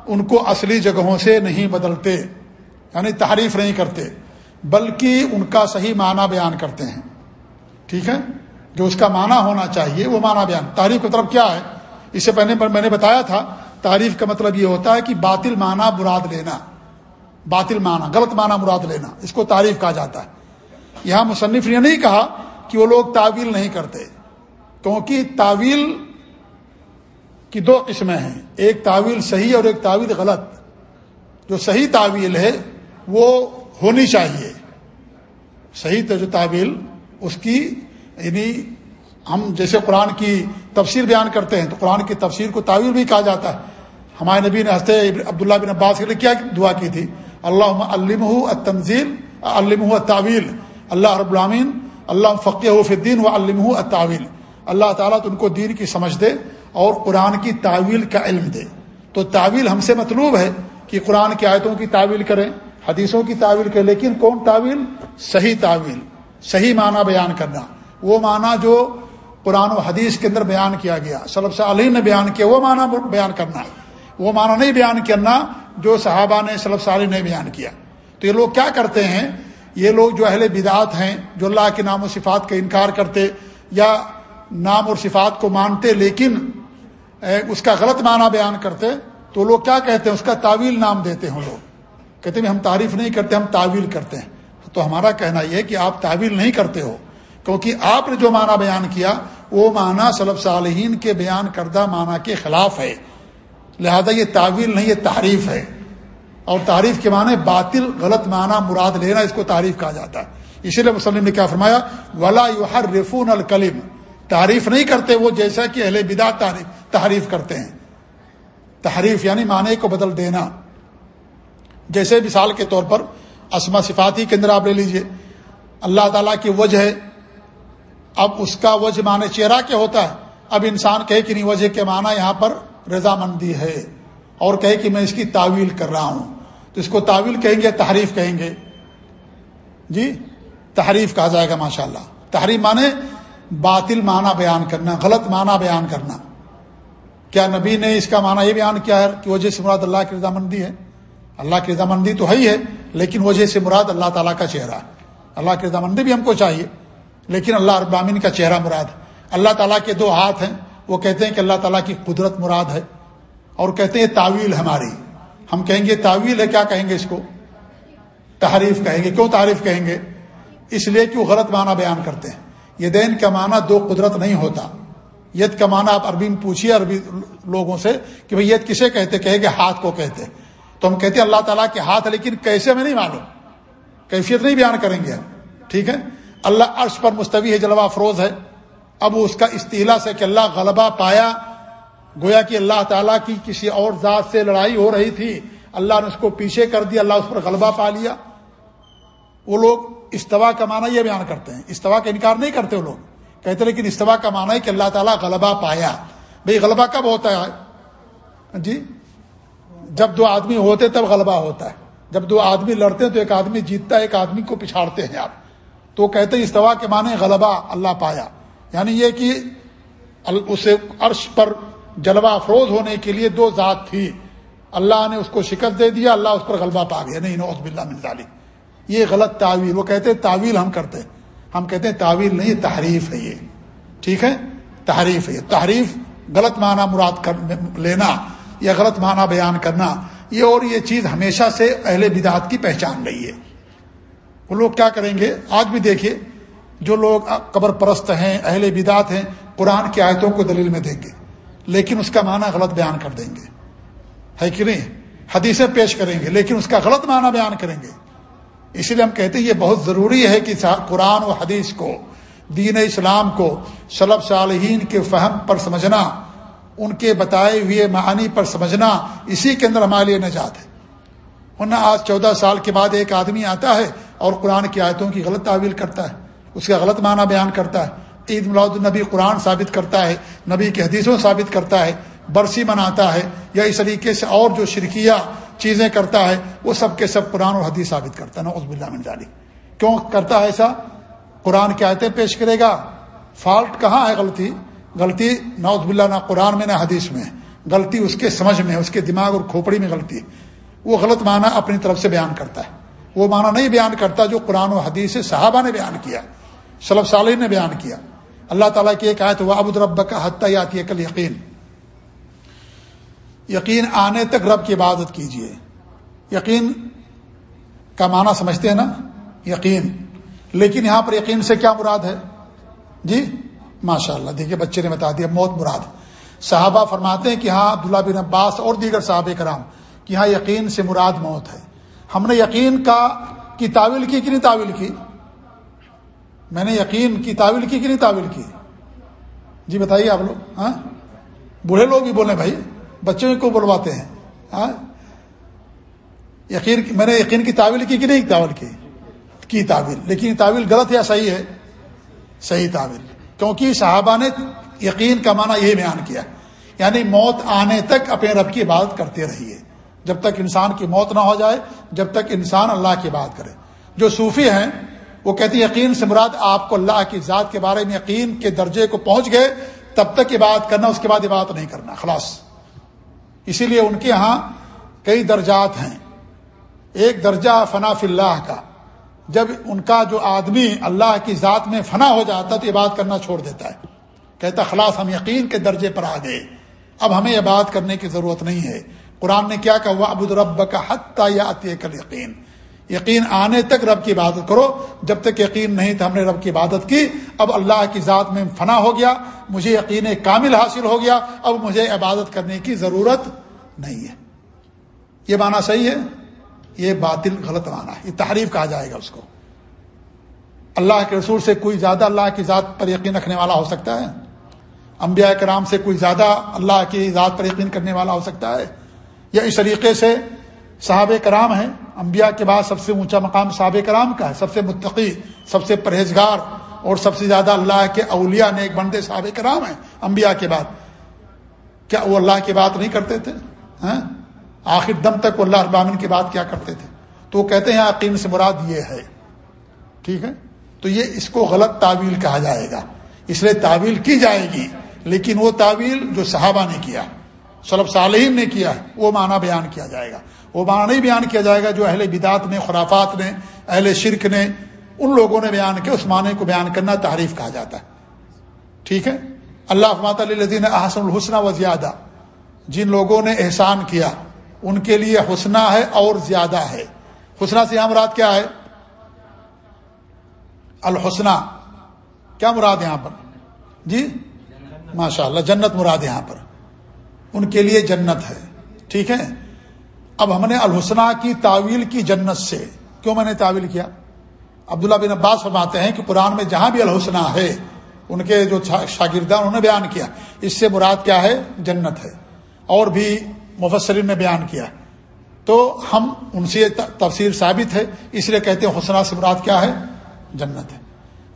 ان کو اصلی جگہوں سے نہیں بدلتے یعنی تعریف نہیں کرتے، بلکہ ان کا صحیح معنی بیان کرتے ہیں۔ ٹھیک ہے؟ جو اس کا معنی ہونا چاہیے، وہ معنی بیان۔ تعریف کا مطلب کیا ہے؟ اس سے پہلے میں نے بتایا تھا تعریف کا مطلب یہ ہوتا ہے کہ باطل معنی مراد لینا۔ باطل معنی، غلط معنی مراد لینا۔ اس کو تعریف کہا جاتا ہے۔ یہاں مصنف نے نہیں کہا کہ وہ لوگ تعویل نہیں کرتے، کیونکہ تعویل کی دو قسمیں ہیں۔ ایک تعویل صحیح اور ایک تعویل غلط۔ جو صحیح تعویل ہے، وہ ہونی چاہیے۔ صحیح جو تعویل، اس کی یعنی ہم جیسے قرآن کی تفسیر بیان کرتے ہیں، تو قرآن کی تفسیر کو تعویل بھی کہا جاتا ہے۔ ہمارے نبی نے ہنستے عبداللہ بن عباس کے لیے کیا دعا کی تھی؟ اللہ علم تنظیل علم تعویل اللہ رب العامین اللہ فقی فدین و علم تعویل اللہ تعالیٰ تو ان کو دین کی سمجھ دے۔ اور قرآن کی تعویل کا علم دے۔ تو تعویل ہم سے مطلوب ہے کہ قرآن کی آیتوں کی تعویل کریں، حدیثوں کی تعویل کریں، لیکن کون تعویل؟ صحیح تعویل، صحیح معنی بیان کرنا۔ وہ معنی جو قرآن و حدیث کے اندر بیان کیا گیا صلب علیہ نے بیان کیا، وہ معنی بیان کرنا وہ معنی نہیں بیان کرنا جو صحابہ نے صلب صالح نے بیان کیا۔ تو یہ لوگ کیا کرتے ہیں؟ یہ لوگ جو اہل بدعات ہیں، جو اللہ کے نام و صفات کا انکار کرتے یا نام اور صفات کو مانتے، لیکن اس کا غلط معنی بیان کرتے، تو لوگ کیا کہتے ہیں؟ اس کا تعویل نام دیتے ہیں لوگ۔ کہتے ہیں، ہم تعریف نہیں کرتے، ہم تعویل کرتے ہیں۔ تو ہمارا کہنا یہ ہے کہ آپ تعویل نہیں کرتے ہو، کیونکہ آپ نے جو معنی بیان کیا، وہ معنی صلب صالحین کے بیان کردہ معنی کے خلاف ہے۔ لہذا یہ تعویل نہیں، یہ تعریف ہے۔ اور تعریف کے معنی باطل، غلط معنی مراد لینا، اس کو تعریف کہا جاتا ہے۔ اسی لیے وسلم نے کیا فرمایا، ولا یو ہر رفون الکلیم تعریف نہیں کرتے وہ جیسا کہ اہل بدا تعریف تحریف کرتے ہیں۔ تحریف یعنی معنی کو بدل دینا۔ جیسے مثال کے طور پر اسما صفاتی کے اندر آپ لے لیجیے۔ اللہ تعالیٰ کی وجہ ہے۔ اب اس کا وجہ معنی چہرہ کیا ہوتا ہے۔ اب انسان کہے کہ نہیں، وجہ کے معنی یہاں پر رضامندی ہے۔ اور کہے کہ میں اس کی تعویل کر رہا ہوں۔ تو اس کو تعویل کہیں گے، تحریف کہیں گے۔ جی تحریف کہا جائے گا ماشاء اللہ تحریف مانے باطل معنی بیان کرنا، غلط معنی بیان کرنا۔ کیا نبی نے اس کا معنی یہ بیان کیا ہے کہ وجہ سے مراد اللہ کی رضامندی ہے؟ اللہ کی رضامندی تو ہے ہی ہے، لیکن وجہ سے مراد اللہ تعالیٰ کا چہرہ۔ ہے اللہ کی رضامندی بھی ہم کو چاہیے، لیکن اللہ ابامین کا چہرہ مراد۔ ہے اللہ تعالیٰ کے دو ہاتھ ہیں، وہ کہتے ہیں کہ اللہ تعالیٰ کی قدرت مراد ہے، اور کہتے ہیں تعویل ہماری۔ ہم کہیں گے تعویل ہے، کیا کہیں گے اس کو؟ تعریف کہیں گے۔ کیوں تعریف کہیں گے؟ اس لیے کہ وہ غلط معنی بیان کرتے ہیں۔ یہ دین کا معنی دو قدرت نہیں ہوتا۔ ید کا معنی آپ عربی میں پوچھیے، عربی لوگوں سے، کہ بھائی ید کسے کہتے؟ کہے کہ ہاتھ کو کہتے۔ تو ہم کہتے ہیں اللہ تعالیٰ کے ہاتھ، لیکن کیسے ہمیں نہیں معلوم۔ کیفیت نہیں بیان کریں گے ٹھیک ہے؟ اللہ عرش پر مستوی ہے، جلوہ افروز ہے۔ اب اس کا استعلا سے کہ اللہ غلبہ پایا۔ گویا کہ اللہ تعالیٰ کی کسی اور ذات سے لڑائی ہو رہی تھی۔ اللہ نے اس کو پیچھے کر دیا، اللہ اس پر غلبہ پا لیا۔ وہ لوگ استوا کا معنی یہ بیان کرتے ہیں۔ استوا کا انکار نہیں کرتے وہ لوگ۔ کہتے لیکن استوا کا معنی ہے کہ اللہ تعالیٰ غلبہ پایا۔ بھائی غلبہ کب ہوتا ہے؟ جی؟ جب دو آدمی ہوتے تب غلبہ ہوتا ہے۔ جب دو آدمی لڑتے ہیں تو ایک آدمی جیتتا ہے، ایک آدمی کو پچھاڑتے ہیں آپ۔ تو کہتے ہیں استوا کے معنی غلبہ، اللہ پایا۔ یعنی یہ کہ اسے عرش پر جلوہ افروز ہونے کے لیے دو ذات تھی۔ اللہ نے اس کو شکست دے دیا، اللہ اس پر غلبہ پا گیا۔ نہیں نوز بلّہ مزالی یہ غلط تعویل، وہ کہتے ہیں تعویل ہم کرتے ہیں۔ ہم کہتے ہیں تعویل نہیں تحریف ہے یہ۔ ٹھیک ہے؟ تحریف ہے تحریف غلط معنی مراد کر، لینا یا غلط معنی بیان کرنا، یہ اور یہ چیز ہمیشہ سے اہل بدعت کی پہچان رہی ہے۔ وہ لوگ کیا کریں گے؟ آج بھی دیکھیے، جو لوگ قبر پرست ہیں، اہل بدعت ہیں، قرآن کی آیتوں کو دلیل میں دیں گے، لیکن اس کا معنی غلط بیان کر دیں گے۔ ہے کہ نہیں؟ حدیثیں پیش کریں گے، لیکن اس کا غلط معنی بیان کریں گے۔ اسی لیے ہم کہتے ہیں یہ بہت ضروری ہے کہ قرآن و حدیث کو، دین اسلام کو صلب صالحین کے فہم پر سمجھنا، ان کے بتائے ہوئے معانی پر سمجھنا، اسی کے اندر ہمارے لیے نجات ہے۔ ورنہ آج چودہ سال کے بعد ایک آدمی آتا ہے اور قرآن کی آیتوں کی غلط تعویل کرتا ہے، اس کا غلط معنی بیان کرتا ہے۔ عید میلاد النبی قرآن ثابت کرتا ہے، نبی کے حدیثوں ثابت کرتا ہے، برسی مناتا ہے یا اس طریقے سے اور جو شرکیہ چیزیں کرتا ہے، وہ سب کے سب قرآن اور حدیث ثابت کرتا ہے نوز بلّہ منجالی کیوں کرتا ہے ایسا؟ قرآن کی آیتیں پیش کرے گا۔ فالٹ کہاں ہے؟ غلطی۔ غلطی نوز بلّہ نہ قرآن میں، نہ حدیث میں۔ غلطی اس کے سمجھ میں، اس کے دماغ اور کھوپڑی میں غلطی۔ وہ غلط معنی اپنی طرف سے بیان کرتا ہے۔ وہ معنی نہیں بیان کرتا جو قرآن و حدیث صحابہ نے بیان کیا صلب صالح نے بیان کیا۔ اللہ تعالیٰ کی ایک آیت وہ ابود رب کا حتیہ یاتی کل یقین یقین آنے تک رب کی عبادت کیجیے یقین کا معنی سمجھتے ہیں نا؟ یقین۔ لیکن یہاں پر یقین سے کیا مراد ہے؟ جی ماشاء اللہ دیکھیے بچے نے بتا دیا، موت مراد۔ صحابہ فرماتے ہیں کہ ہاں عبداللہ بن عباس اور دیگر صحابہ کرام، کہ ہاں یقین سے مراد موت ہے۔ ہم نے یقین کا، کی تعویل کی کہ نہیں تعویل کی؟ میں نے یقین کی تعویل کی کہ نہیں تعویل کی؟ جی بتائیے آپ لوگ ہاں؟ بوڑھے لوگ بھی بولے بھائی۔ بچوں کو بلواتے ہیں۔ ہاں؟ یقین میں نے یقین کی تعویل کی کہ نہیں تعویل کی؟ کی تعویل؟ لیکن تعویل غلط یا صحیح ہے؟ صحیح تعویل۔ کیونکہ صحابہ نے یقین کا معنی یہ بیان کیا۔ یعنی موت آنے تک اپنے رب کی عبادت کرتے رہیے۔ جب تک انسان کی موت نہ ہو جائے، جب تک انسان اللہ کی بات کرے۔ جو صوفی ہیں، وہ کہتے ہیں یقین سے مراد آپ کو اللہ کی ذات کے بارے میں یقین کے درجے کو پہنچ گئے، تب تک عبادت کرنا، اس کے بعد عبادت نہیں کرنا، خلاص۔ اسی لیے ان کے ہاں کئی درجات ہیں۔ ایک درجہ فنا فی اللہ کا، جب ان کا جو آدمی اللہ کی ذات میں فنا ہو جاتا تو عبادت کرنا چھوڑ دیتا ہے۔ کہتا خلاص ہم یقین کے درجے پر آ گئے۔ اب ہمیں عبادت کرنے کی ضرورت نہیں ہے۔ قرآن نے کیا کہا ابود رب کا حتیٰ یا کل یقین یقین آنے تک رب کی عبادت کرو۔ جب تک یقین نہیں تھا ہم نے رب کی عبادت کی۔ اب اللہ کی ذات میں فنا ہو گیا۔ مجھے یقین کامل حاصل ہو گیا۔ اب مجھے عبادت کرنے کی ضرورت نہیں ہے۔ یہ معنی صحیح ہے؟ یہ باطل غلط معنی ہے۔ یہ تعریف کہا جائے گا اس کو۔ اللہ کے رسول سے کوئی زیادہ اللہ کی ذات پر یقین رکھنے والا ہو سکتا ہے؟ انبیاء کرام سے کوئی زیادہ اللہ کی ذات پر یقین کرنے والا ہو سکتا ہے؟ یا اس طریقے سے صحاب کرام ہیں؟ انبیاء کے بعد سب سے اونچا مقام صحاب کرام کا ہے، سب سے متقی، سب سے پرہیزگار اور سب سے زیادہ اللہ کے اولیاء نیک بندے صحاب کرام ہیں انبیاء کے بعد۔ کیا وہ اللہ کی بات نہیں کرتے تھے؟ ہاں؟ آخر دم تک وہ اللہ ابامن کی بات کیا کرتے تھے؟ تو وہ کہتے ہیں عقیم سے مراد یہ ہے۔ ٹھیک ہے؟ تو یہ اس کو غلط تعویل کہا جائے گا۔ اس لیے تعویل کی جائے گی، لیکن وہ تعویل جو صحابہ نے کیا سلب صالحین نے کیا، وہ معنی بیان کیا جائے گا۔ وہ معنی نہیں بیان کیا جائے گا جو اہل بدعت نے، خرافات نے، اہل شرک نے ان لوگوں نے بیان کیا اس معنی کو بیان کرنا تعریف کہا جاتا ہے۔ ٹھیک ہے؟ اللہ الدین احسن الحسنہ و زیادہ جن لوگوں نے احسان کیا، ان کے لیے حسنہ ہے اور زیادہ ہے۔ حسنہ سے یہاں مراد کیا ہے؟ الحسنہ۔ کیا مراد یہاں پر؟ جی؟ ماشاء اللہ جنت مراد یہاں پر۔ ان کے لیے جنت ہے۔ ٹھیک ہے؟ اب ہم نے الحسنہ کی تعویل کی جنت سے کیوں میں نے تعویل کیا؟ عبداللہ بن عباس فرماتے ہیں کہ قرآن میں جہاں بھی الحسنہ ہے، ان کے جو شاگردان انہوں نے بیان کیا، اس سے مراد کیا ہے؟ جنت ہے۔ اور بھی مفسرین نے بیان کیا۔ تو ہم ان سے تفسیر ثابت ہے، اس لیے کہتے ہیں حسنہ سے مراد کیا ہے؟ جنت ہے۔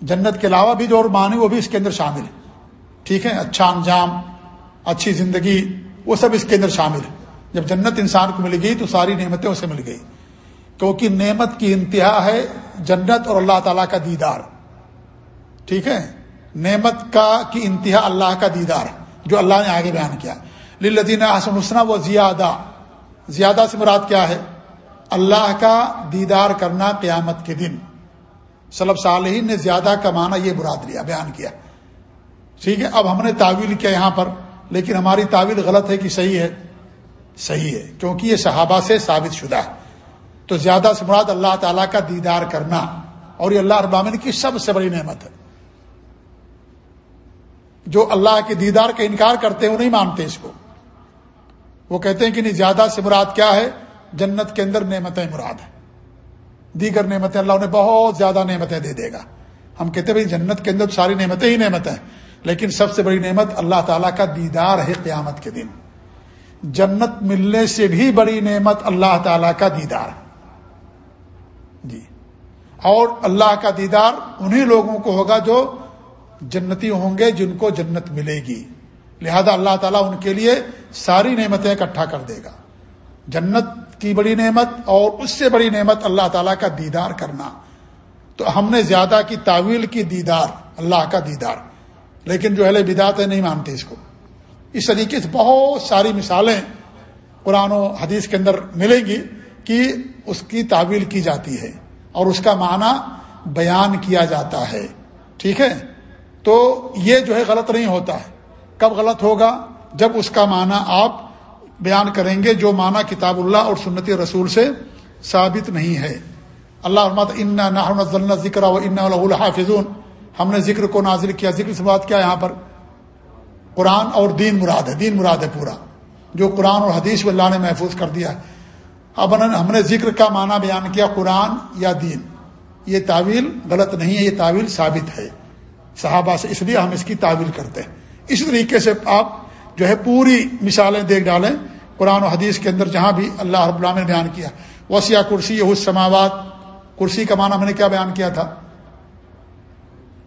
جنت کے علاوہ بھی جو اور معنی، وہ بھی اس کے اندر شامل ہے۔ ٹھیک ہے؟ اچھا انجام، اچھی زندگی، وہ سب اس کے اندر شامل ہے۔ جب جنت انسان کو مل گئی تو ساری نعمتیں اسے مل گئی۔ کیونکہ نعمت کی انتہا ہے جنت اور اللہ تعالیٰ کا دیدار۔ ٹھیک ہے؟ نعمت کا کی انتہا اللہ کا دیدار، جو اللہ نے آگے بیان کیا۔ لدین حسن حسنہ وہ زیادہ۔ زیادہ سے مراد کیا ہے؟ اللہ کا دیدار کرنا قیامت کے دن۔ صلب صالحین نے زیادہ کا معنی یہ مراد لیا، بیان کیا۔ ٹھیک ہے؟ اب ہم نے تعویل کیا یہاں پر، لیکن ہماری تعویل غلط ہے کہ صحیح ہے۔ صحیح ہے، کیونکہ یہ صحابہ سے ثابت شدہ ہے۔ تو زیادہ سے مراد اللہ تعالیٰ کا دیدار کرنا، اور یہ اللہ ابامن کی سب سے بڑی نعمت ہے۔ جو اللہ کے دیدار کا انکار کرتے ہیں، وہ نہیں مانتے اس کو۔ وہ کہتے ہیں کہ نہیں، زیادہ سے مراد کیا ہے؟ جنت کے اندر نعمتیں مراد ہیں۔ دیگر نعمتیں اللہ انہیں بہت زیادہ نعمتیں دے دے گا۔ ہم کہتے ہیں بھائی، جنت کے اندر ساری نعمتیں ہی نعمتیں لیکن سب سے بڑی نعمت اللہ تعالیٰ کا دیدار ہے قیامت کے دن۔ جنت ملنے سے بھی بڑی نعمت اللہ تعالیٰ کا دیدار جی۔ اور اللہ کا دیدار انہی لوگوں کو ہوگا جو جنتی ہوں گے جن کو جنت ملے گی۔ لہذا اللہ تعالیٰ ان کے لیے ساری نعمتیں اکٹھا کر دے گا۔ جنت کی بڑی نعمت اور اس سے بڑی نعمت اللہ تعالیٰ کا دیدار کرنا۔ تو ہم نے زیادہ کی تعویل کی دیدار، اللہ کا دیدار۔ لیکن جو اہل بدات ہے نہیں مانتے اس کو۔ اس طریقے سے بہت ساری مثالیں قرآن و حدیث کے اندر ملیں گی کہ اس کی تعویل کی جاتی ہے اور اس کا معنی بیان کیا جاتا ہے۔ ٹھیک ہے؟ تو یہ جو ہے غلط نہیں ہوتا ہے۔ کب غلط ہوگا؟ جب اس کا معنی آپ بیان کریں گے جو معنی کتاب اللہ اور سنتی رسول سے ثابت نہیں ہے۔ اللہ ان ذکر و ان الحافظون ہم نے ذکر کو نازل کیا، ذکر سے بات کیا یہاں پر۔ قرآن اور دین مراد ہے، دین مراد ہے پورا۔ جو قرآن اور حدیث اللہ نے محفوظ کر دیا ہے۔ اب ہم نے ذکر کا معنی بیان کیا قرآن یا دین۔ یہ تعویل غلط نہیں ہے، یہ تعویل ثابت ہے۔ صحابہ سے اس لیے ہم اس کی تعویل کرتے ہیں۔ اس طریقے سے آپ جو ہے پوری مثالیں دیکھ ڈالیں۔ قرآن و حدیث کے اندر جہاں بھی اللہ رب اللہ نے بیان کیا۔ وسیع کرسی یہ سماوات کرسی کا معنی میں نے کیا بیان کیا تھا؟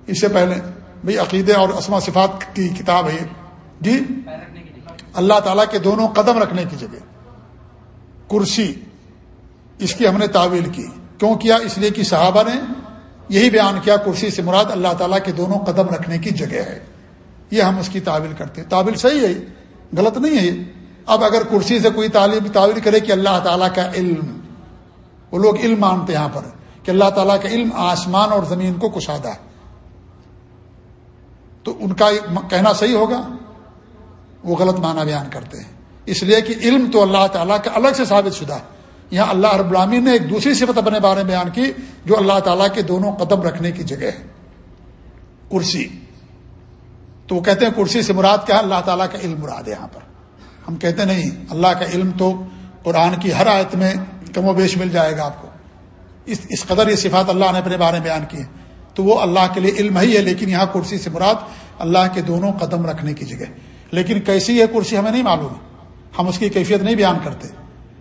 اس سے پہلے۔ بھئی عقیدے اور اسما صفات کی کتاب ہے جی؟ اللہ تعالیٰ کے دونوں قدم رکھنے کی جگہ۔ کرسی، اس کی ہم نے تعویل کی۔ کیوں کیا؟ اس لیے کہ صحابہ نے یہی بیان کیا، کرسی سے مراد اللہ تعالیٰ کے دونوں قدم رکھنے کی جگہ ہے۔ یہ ہم اس کی تعویل کرتے ہیں۔ تعویل صحیح ہے، غلط نہیں ہے۔ اب اگر کرسی سے کوئی تعلیم، تعویل کرے کہ اللہ تعالیٰ کا علم۔ وہ لوگ علم مانتے یہاں پر، کہ اللہ تعالیٰ کا علم آسمان اور زمین کو کشادہ۔ ہے تو ان کا کہنا صحیح ہوگا؟ وہ غلط معنی بیان کرتے ہیں۔ اس لیے کہ علم تو اللہ تعالیٰ کا الگ سے ثابت شدہ۔ ہے یہاں اللہ رب العالمین نے ایک دوسری صفت اپنے بارے میں بیان کی جو اللہ تعالیٰ کے دونوں قدم رکھنے کی جگہ ہے۔ کرسی۔ تو وہ کہتے ہیں کرسی سے مراد کیا ہے؟ اللہ تعالیٰ کا علم مراد ہے یہاں پر۔ ہم کہتے نہیں، اللہ کا علم تو قرآن کی ہر آیت میں کم و بیش مل جائے گا آپ کو۔ اس اس قدر یہ صفات اللہ نے اپنے بارے میں بیان کی ہے تو وہ اللہ کے لیے علم ہی ہے، لیکن یہاں کرسی سے مراد اللہ کے دونوں قدم رکھنے کی جگہ لیکن کیسی ہے کرسی ہمیں نہیں معلوم۔ ہم اس کی کیفیت نہیں بیان کرتے۔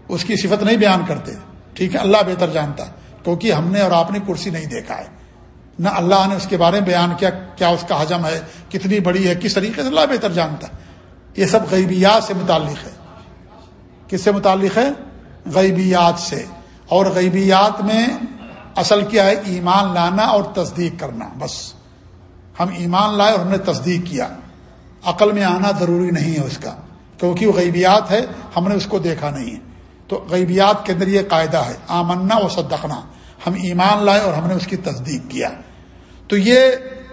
اس کی صفت نہیں بیان کرتے۔ ٹھیک ہے، اللہ بہتر جانتا۔ ہے کیونکہ ہم نے اور آپ نے کرسی نہیں دیکھا ہے۔ نہ اللہ نے اس کے بارے میں بیان کیا کیا اس کا حجم ہے، کتنی بڑی ہے، کس طریقے سے، اللہ بہتر جانتا۔ ہے یہ سب غیبیات سے متعلق ہے۔ کس سے متعلق ہے؟ غیبیات سے۔ اور غیبیات میں اصل کیا ہے؟ ایمان لانا اور تصدیق کرنا، بس۔ ہم ایمان لائے اور ہم نے تصدیق کیا۔ عقل میں آنا ضروری نہیں ہے اس کا، کیونکہ وہ غیبیات ہے، ہم نے اس کو دیکھا نہیں ہے۔ تو غیبیات کے اندر یہ قاعدہ ہے، آمنا و صدقنا، ہم ایمان لائے اور ہم نے اس کی تصدیق کیا۔ تو یہ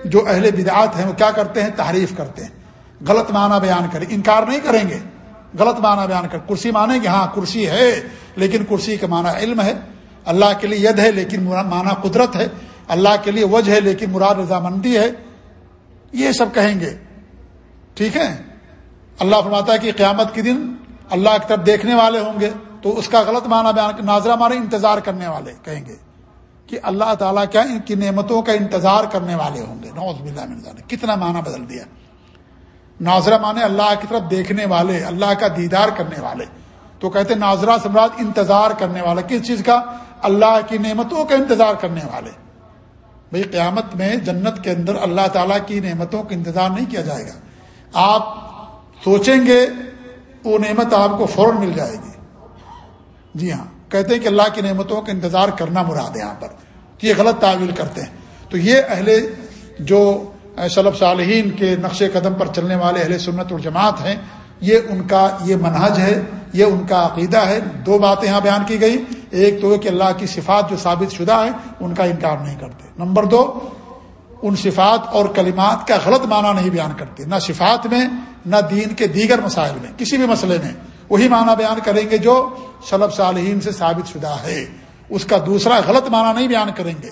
جو اہل بدعات ہیں، وہ کیا کرتے ہیں؟ تعریف کرتے ہیں۔ غلط معنی بیان کریں۔ انکار نہیں کریں گے۔ غلط معنی بیان کر کرسی مانیں گے ہاں کرسی ہے، لیکن کرسی کا معنی علم ہے۔ اللہ کے لیے ید ہے، لیکن معنی قدرت ہے۔ اللہ کے لیے وجہ ہے، لیکن مراد رضامندی ہے۔ یہ سب کہیں گے۔ ٹھیک ہے؟ اللہ فرماتا ہے کہ قیامت کے دن اللہ کی طرف دیکھنے والے ہوں گے تو اس کا غلط معنی بیان ناظرہ مانے انتظار کرنے والے کہیں گے کہ اللہ تعالیٰ کیا ان کی نعمتوں کا انتظار کرنے والے ہوں گے۔ نوز بلّہ نے کتنا معنی بدل دیا۔ ناظرہ مانے اللہ کی طرف دیکھنے والے، اللہ کا دیدار کرنے والے۔ تو کہتے ناظرہ سمراٹ انتظار کرنے والے۔ کس چیز کا؟ اللہ کی نعمتوں کا انتظار کرنے والے۔ بھئی قیامت میں جنت کے اندر اللہ تعالیٰ کی نعمتوں کا انتظار نہیں کیا جائے گا۔ آپ سوچیں گے وہ نعمت آپ کو فوراً مل جائے گی۔ جی ہاں کہتے ہیں کہ اللہ کی نعمتوں کا انتظار کرنا مراد ہے یہاں پر۔ یہ غلط تعویل کرتے ہیں۔ تو یہ اہل جو صلب صالحین کے نقش قدم پر چلنے والے اہل سنت الجماعت ہیں، یہ ان کا یہ منہج ہے، یہ ان کا عقیدہ ہے۔ دو باتیں یہاں بیان کی گئی۔ ایک تو کہ اللہ کی صفات جو ثابت شدہ ہے ان کا انکار نہیں کرتے۔ نمبر دو ان صفات اور کلمات کا غلط معنی نہیں بیان کرتے۔ نہ صفات میں، نہ دین کے دیگر مسائل میں، کسی بھی مسئلے میں۔ وہی معنی بیان کریں گے جو صلب صالحین سے ثابت شدہ ہے۔ اس کا دوسرا غلط معنی نہیں بیان کریں گے۔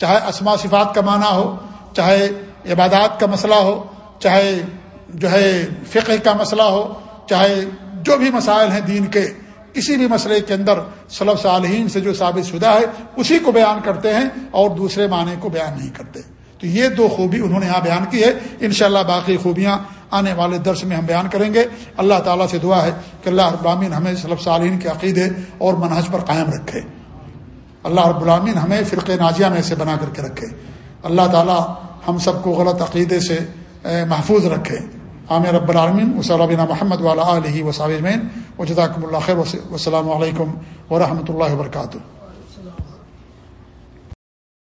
چاہے اسما صفات کا معنی ہو، چاہے عبادات کا مسئلہ ہو، چاہے جو ہے فقہ کا مسئلہ ہو، چاہے جو بھی مسائل ہیں دین کے کسی بھی مسئلے کے اندر صلب صالحین سے جو ثابت شدہ ہے، اسی کو بیان کرتے ہیں اور دوسرے معنی کو بیان نہیں کرتے۔ تو یہ دو خوبی انہوں نے یہاں بیان کی ہے۔ انشاءاللہ باقی خوبیاں آنے والے درس میں ہم بیان کریں گے۔ اللہ تعالیٰ سے دعا ہے کہ اللہ رب ہمیں صلب صالحین کے عقیدے اور منہج پر قائم رکھے۔ اللہ رب العامین ہمیں فرق ناجیہ میں سے بنا کر کے رکھے۔ اللہ تعالیٰ ہم سب کو غلط عقیدے سے محفوظ رکھے۔ عامر رب العالمین۔ وصلبینہ محمد والا علیہ وصابین و جداکم اللہ خیر۔ وسلام علیکم ورحمۃ اللہ وبرکاتہ۔